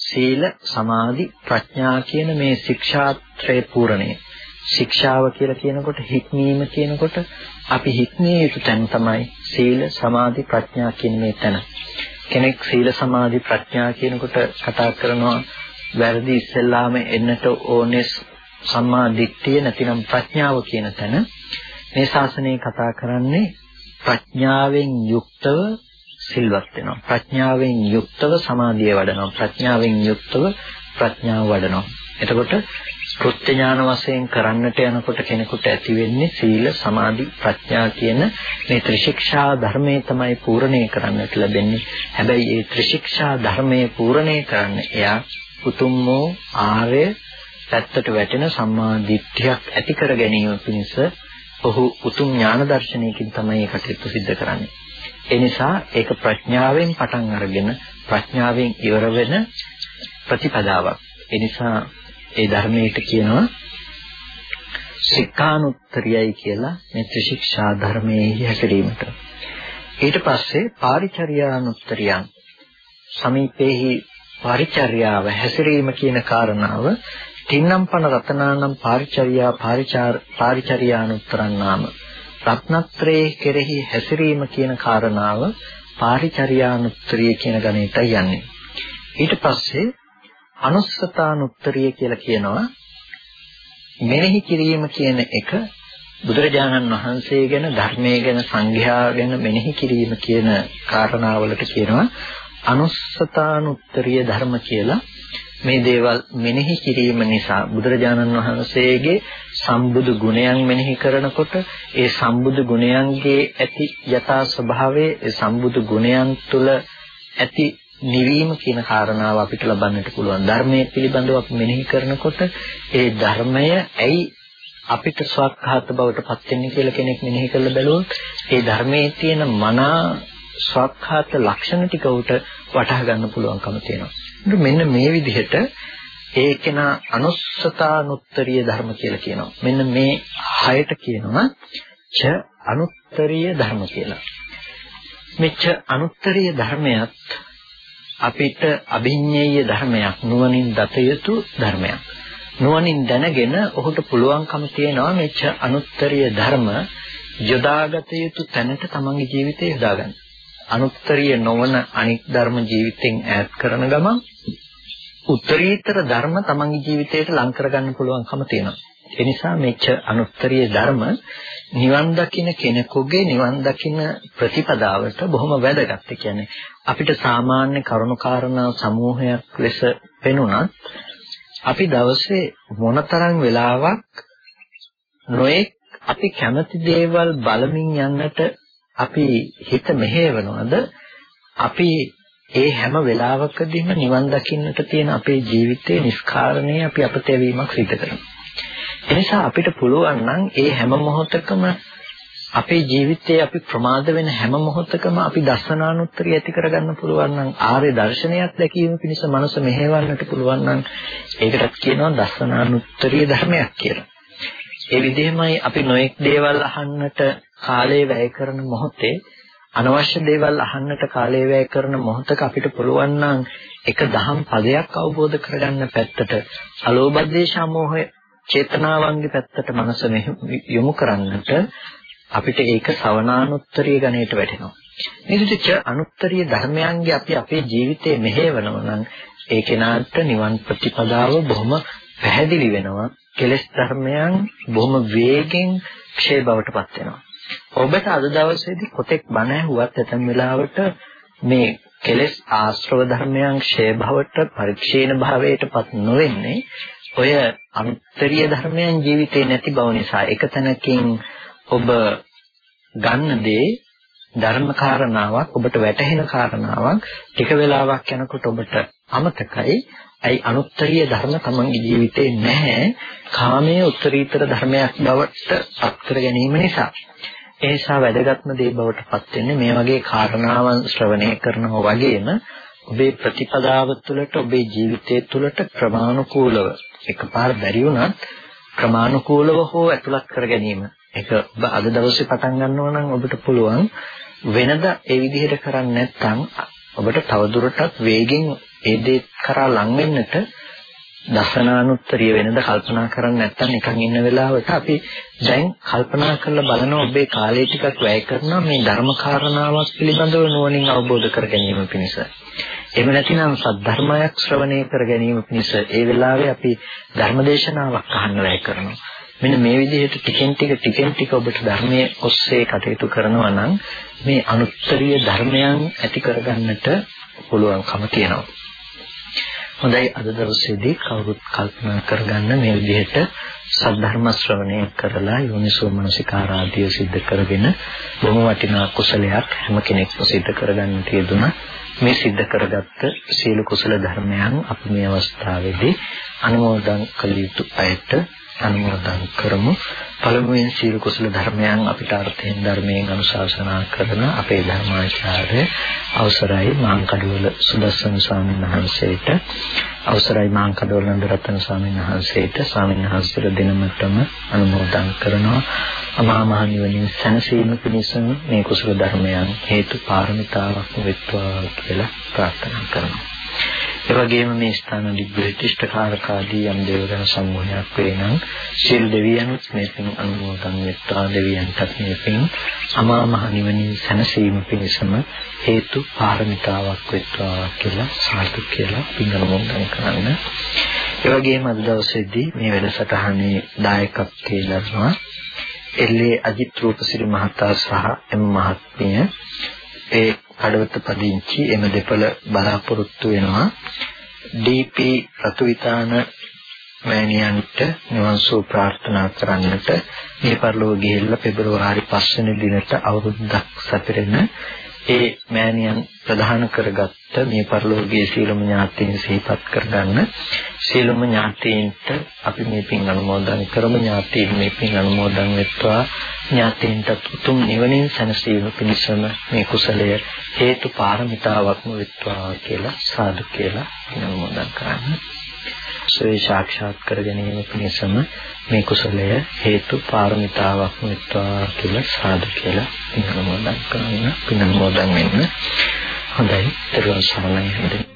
සීල සමාධි ප්‍රඥා කියන මේ ශික්ෂාත්‍රය පූර්ණය. ශික්ෂාව කියලා කියනකොට හික්මීම කියනකොට අපි හික්මිය යුතු තැන තමයි සීල සමාධි ප්‍රඥා කියන මේ තැන. කෙනෙක් සීල සමාධි ප්‍රඥා කියනකොට කතා කරනවා වැරදි ඉස්සෙල්ලාම එන්නට ඕනේ සම්මා දිට්ඨිය නැතිනම් ප්‍රඥාව කියන තැන. මේ ශාසනය කතා කරන්නේ ප්‍රඥාවෙන් යුක්තව සිල්වත් වෙනවා. ප්‍රඥාවෙන් යුක්තව සමාධිය වඩනවා. ප්‍රඥාවෙන් යුක්තව ප්‍රඥාව වඩනවා. එතකොට කෘත්‍ය ඥාන වශයෙන් කරන්නට යනකොට කෙනෙකුට ඇති වෙන්නේ සීල සමාධි ප්‍රඥා කියන මේ ත්‍රිශික්ෂා ධර්මයේ තමයි පූර්ණේ කරන්නට ලැබෙන්නේ. හැබැයි මේ ත්‍රිශික්ෂා ධර්මයේ පූර්ණේ කරන්න එයා උතුම් වූ ආර්ය පැත්තට වැටෙන සම්මා දිට්ඨියක් ඇති කර ගැනීම පිණිස ඔහු උතුම් ඥාන දර්ශනයකින් තමයි ඒ කටයුතු සිද්ධ කරන්නේ. ඒ නිසා ඒක ප්‍රඥාවෙන් පටන් අරගෙන ප්‍රඥාවෙන් ඉවර වෙන ප්‍රතිපදාවක්. ඒ නිසා ඒ ධර්මයට කියනවා සික්ඛානුත්තරියයි කියලා මේ ත්‍රිශික්ෂා ධර්මයේ හැසිරීමට. ඊට පස්සේ පාරිචර්යානුත්තරියන් සමීපේහි පාරිචර්යාව හැසිරීම කියන කාරණාව තින්නම්පන රතනානම් පාරිචර්යා පාරිචර්යානුත්තරන් නාම රත්නත්‍රයේ කෙරෙහි හැසිරීම කියන කාරණාව පාරිචර්යානුත්තරිය කියන ගණේටයි යන්නේ. ඊට පස්සේ අනුස්සතානුත්තරිය කියලා කියනවා මෙනෙහි කිරීම කියන එක බුදුරජාණන් වහන්සේ ගැන ධර්මයේ ගැන සංඝයා ගැන මෙනෙහි කිරීම කියන කාරණාවලට කියනවා අනුස්සතානුත්තරිය ධර්ම කියලා මේ දේවල් මෙනෙහි කිරීම නිසා බුදුරජාණන් වහන්සේගේ සම්බුදු ගුණයන් මෙනෙහි කරනකොට ඒ සම්බුදු ගුණයන්ගේ ඇති යථා ස්වභාවයේ ඒ සම්බුදු ගුණයන් තුළ ඇති නිවීම කියන කාරණාව අපිට ලබන්නට පුළුවන් ධර්මයේ පිළිබඳව අපි මෙනෙහි කරනකොට ඒ ධර්මය ඇයි අපිට ස්වකහාත බවට පත් වෙන්නේ කියලා කෙනෙක් මෙනෙහි කරලා බැලුවොත් ඒ ධර්මයේ තියෙන මනා ස්වකහාත ලක්ෂණ ටික උට වටහා ගන්න පුළුවන්කම තියෙනවා. මෙන්න මේ විදිහට ඒකේන අනුස්සතානුත්තරීය ධර්ම කියලා කියනවා. මෙන්න මේ හයට කියනවා ච අනුත්තරීය ධර්ම කියලා. මෙච්ච අනුත්තරීය ධර්මයක් අපිට අභිඤ්ඤේය ධර්මයක් නුවණින් දත යුතු ධර්මයක්. නුවණින් දැනගෙන ඔහුට පුළුවන්කම තියෙනවා මෙච්ච අනුත්තරීය ධර්ම යොදාගත යුතු තැනට තමන්ගේ ජීවිතය යොදාගන්න. අනුත්තරීය නොවන අනික් ධර්ම ජීවිතෙන් ඈත් කරන ගමන් උත්තරීතර ධර්ම තමන්ගේ ජීවිතයට ලං කරගන්න පුළුවන්කම තියෙනවා. ඒ නිසා මෙච්ච අනුත්තරීය ධර්ම නිවන් දකින්න කෙනෙකුගේ නිවන් දකින්න ප්‍රතිපදාවට බොහොම වැදගත්. ඒ කියන්නේ අපිට සාමාන්‍ය කරුණාකාරණා සමූහයක් ලෙස පෙනුනත් අපි දවසේ මොනතරම් වෙලාවක් නොඑක් අපි කැමති දේවල් බලමින් යන්නට අපි හිත මෙහෙවනවද අපි ඒ හැම වෙලාවකදීම නිවන් දකින්නට තියෙන අපේ ජීවිතයේ නිස්කාරණේ අපි අපතේවීමක් සිදු කරනවා. එනිසා අපිට පුළුවන් නම් ඒ හැම මොහොතකම අපේ ජීවිතයේ අපි ප්‍රමාද වෙන හැම මොහොතකම අපි දස්සනානුත්තරිය ඇති කරගන්න පුළුවන් නම් ආර්ය දර්ශනයක් දැකීම පිණිස මනස මෙහෙවන්නට පුළුවන් නම් ඒකටත් කියනවා දස්සනානුත්තරිය ධර්මයක් කියලා. ඒ විදිහමයි අපි නොඑක් දේවල් අහන්නට කාලය වැය කරන මොහොතේ අනවශ්‍ය දේවල් අහන්නට කාලය වැය කරන මොහොතක අපිට පුළුවන් නම් එක දහම් පදයක් අවබෝධ කරගන්න පැත්තට අලෝභද්වේෂ මොහය චේතනාවන්ගේ පැත්තට මනස යොමු කරන්නට අපිට ඒක සවනානුත්තරීය ගණයට වැටෙනවා. මේ විදිහට අනුත්තරීය ධර්මයන්ගේ අපි අපේ ජීවිතේ මෙහෙවනවා නම් ඒ කෙනාට නිවන් ප්‍රතිපදාව බොහොම පැහැදිලි වෙනවා. කෙලෙස් ධර්මයන් බොහොම වේගෙන් ක්ෂය බවට පත් වෙනවා. ඔබට අද දවසේදී කොතෙක් බණ ඇහුවත් ඇතම් වෙලාවට මේ කෙලෙස් ආශ්‍රව ධර්මයන් ක්ෂය භවට පරික්ෂේණ භාවයටපත් නොවෙන්නේ ඔය අනුත්තරීය ධර්මයන් ජීවිතේ නැති බව නිසා. එක තැනකින් ඔබ ගන්න දේ ධර්ම කාරණාවක් ඔබට වැටහෙන කාරණාවක්. ටික වෙලාවක් යනකොට ඔබට අමතකයි ඇයි අනුත්තරීය ධර්ම තමන්ගේ ජීවිතේ නැහැ? කාමයේ උත්තරීතර ධර්මයක් බවට පත් කර ගැනීම නිසා. ඒ නිසා වැදගත්ම දේ බවට පත් වෙන්නේ මේ වගේ කාරණාවන් ශ්‍රවණය කරනවා වගේම ඔබේ ප්‍රතිපදාව තුළට ඔබේ ජීවිතය තුළට ක්‍රමානුකූලව එකපාර බැරි වුණත් ක්‍රමානුකූලව හෝ ඇතුළත් කර ගැනීම. ඒක ඔබ අද දවසේ පටන් ගන්නවා නම් ඔබට පුළුවන් වෙනද ඒ විදිහට කරන්නේ නැත්නම් ඔබට තවදුරටත් වේගෙන් ඒ දේ කරා ලං වෙන්නට දසනානුත්තරිය වෙනද කල්පනා කරන්නේ නැත්නම් නිකන් ඉන්න වෙලාවට අපි දැන් කල්පනා කරලා බලනවා ඔබේ කාලය ටිකක් වැය කරනවා මේ ධර්ම කාරණාවක් පිළිබඳව නුවණින් අවබෝධ කර ගැනීම පිණිස. එහෙම නැතිනම් සද්ධර්මයක් ශ්‍රවණය කර ගැනීම පිණිස ඒ වෙලාවේ අපි ධර්මදේශනාවක් අහන්න වැය කරනවා. මෙන්න මේ විදිහට ටිකෙන් ටික ටිකෙන් ටික ඔබට ධර්මයේ ඔස්සේ කටයුතු කරනවා නම් මේ අනුත්තරීය ධර්මයන් ඇති කරගන්නට පුළුවන්කම තියෙනවා. හොඳයි අද දවසේදී කවුරුත් කල්පනා කරගන්න මේ විදිහට සද්ධර්ම ශ්‍රවණය කරලා යෝනිසෝ මනසිකාරාදිය සිද්ධ කරගෙන බොහොම වටිනා කුසලයක් හැම කෙනෙක්ම සිද්ධ කරගන්න තියදුනා. මේ සිද්ධ කරගත්ත සීල කුසල ධර්මයන් අපි මේ අවස්ථාවේදී අනුමෝදන් කළ යුතු අයට අනුමෝදන් කරමු. පළමුවෙන් සීල කුසල ධර්මයන් අපිට අර්ථයෙන් ධර්මයෙන් අනුශාසනා කරන අපේ ධර්මාචාර්ය අවසරයි මාංකඩවල සුදස්සන ස්වාමීන් වහන්සේට අවසරයි මාංකඩවල නන්දරත්න ස්වාමීන් වහන්සේට ස්වාමීන් වහන්සේලා දිනමතම අනුමෝදන් කරනවා. අමා මහ නිවනින් සැනසීම පිණිස මේ කුසල ධර්මයන් හේතු පාරමිතාවක් වෙත්වා කියලා ප්‍රාර්ථනා කරනවා. ඒ වගේම මේ ස්ථාන දිබ්බේතිෂ්ඨකාරකාදී යම් දේවගණ සමූහයක් වේ නම් සියලු දෙවියන්ත් මේ පින් අනුමෝදන් වෙත්වා දෙවියන්ටත් මේ පින් අමා මහ නිවනින් සැනසීම පිණිසම හේතු පාරමිතාවක් වෙත්වා කියලා සාදු කියලා පින් අනුමෝදන් කරන්න. ඒ වගේම අද දවසේදී මේ වැඩසටහනේ දායකත්වයේ ලබනවා එල්ලේ අජිත් රූපසිරි මහතා සහ එම් මහත්මිය ඒ කඩවත පදිංචි එම දෙපළ බලාපොරොත්තු වෙනවා. ඩීපී රතුවිතාන මෑණියන්ට නිවන් සුව ප්‍රාර්ථනා කරන්නට මේ පරිලෝක ගිහිල්ලා පෙබරවාරි 5 වෙනි දිනට අවුරුද්දක් සැපිරෙන ඒ මෑණියන් ප්‍රධාන කරගත්ත මේ පරිලෝකීය සීලම ඥාතීන් සිහිපත් කරගන්න. සීලම ඥාතීන්ට අපි මේ පින් අනුමෝදන් කරමු. ඥාතීන් මේ පින් අනුමෝදන් වෙත්වා. ඥාතීන්ට උතුම් නිවනින් සැනසීම පිණිසම මේ කුසලය හේතු පාරමිතාවක්ම වෙත්වා කියලා සාදු කියලා අනුමෝදන් කරන්න. ශ්‍රේ සාක්ෂාත් කර ගැනීම පිණිසම මේ කුසලය හේතු පාරමිතාවක් වෙත්වා කියලා සාදු කියලා පින් අනුමෝදන් කරන්න පින් අනුමෝදන් වෙන්න හොඳයි. ඊට පස්සේ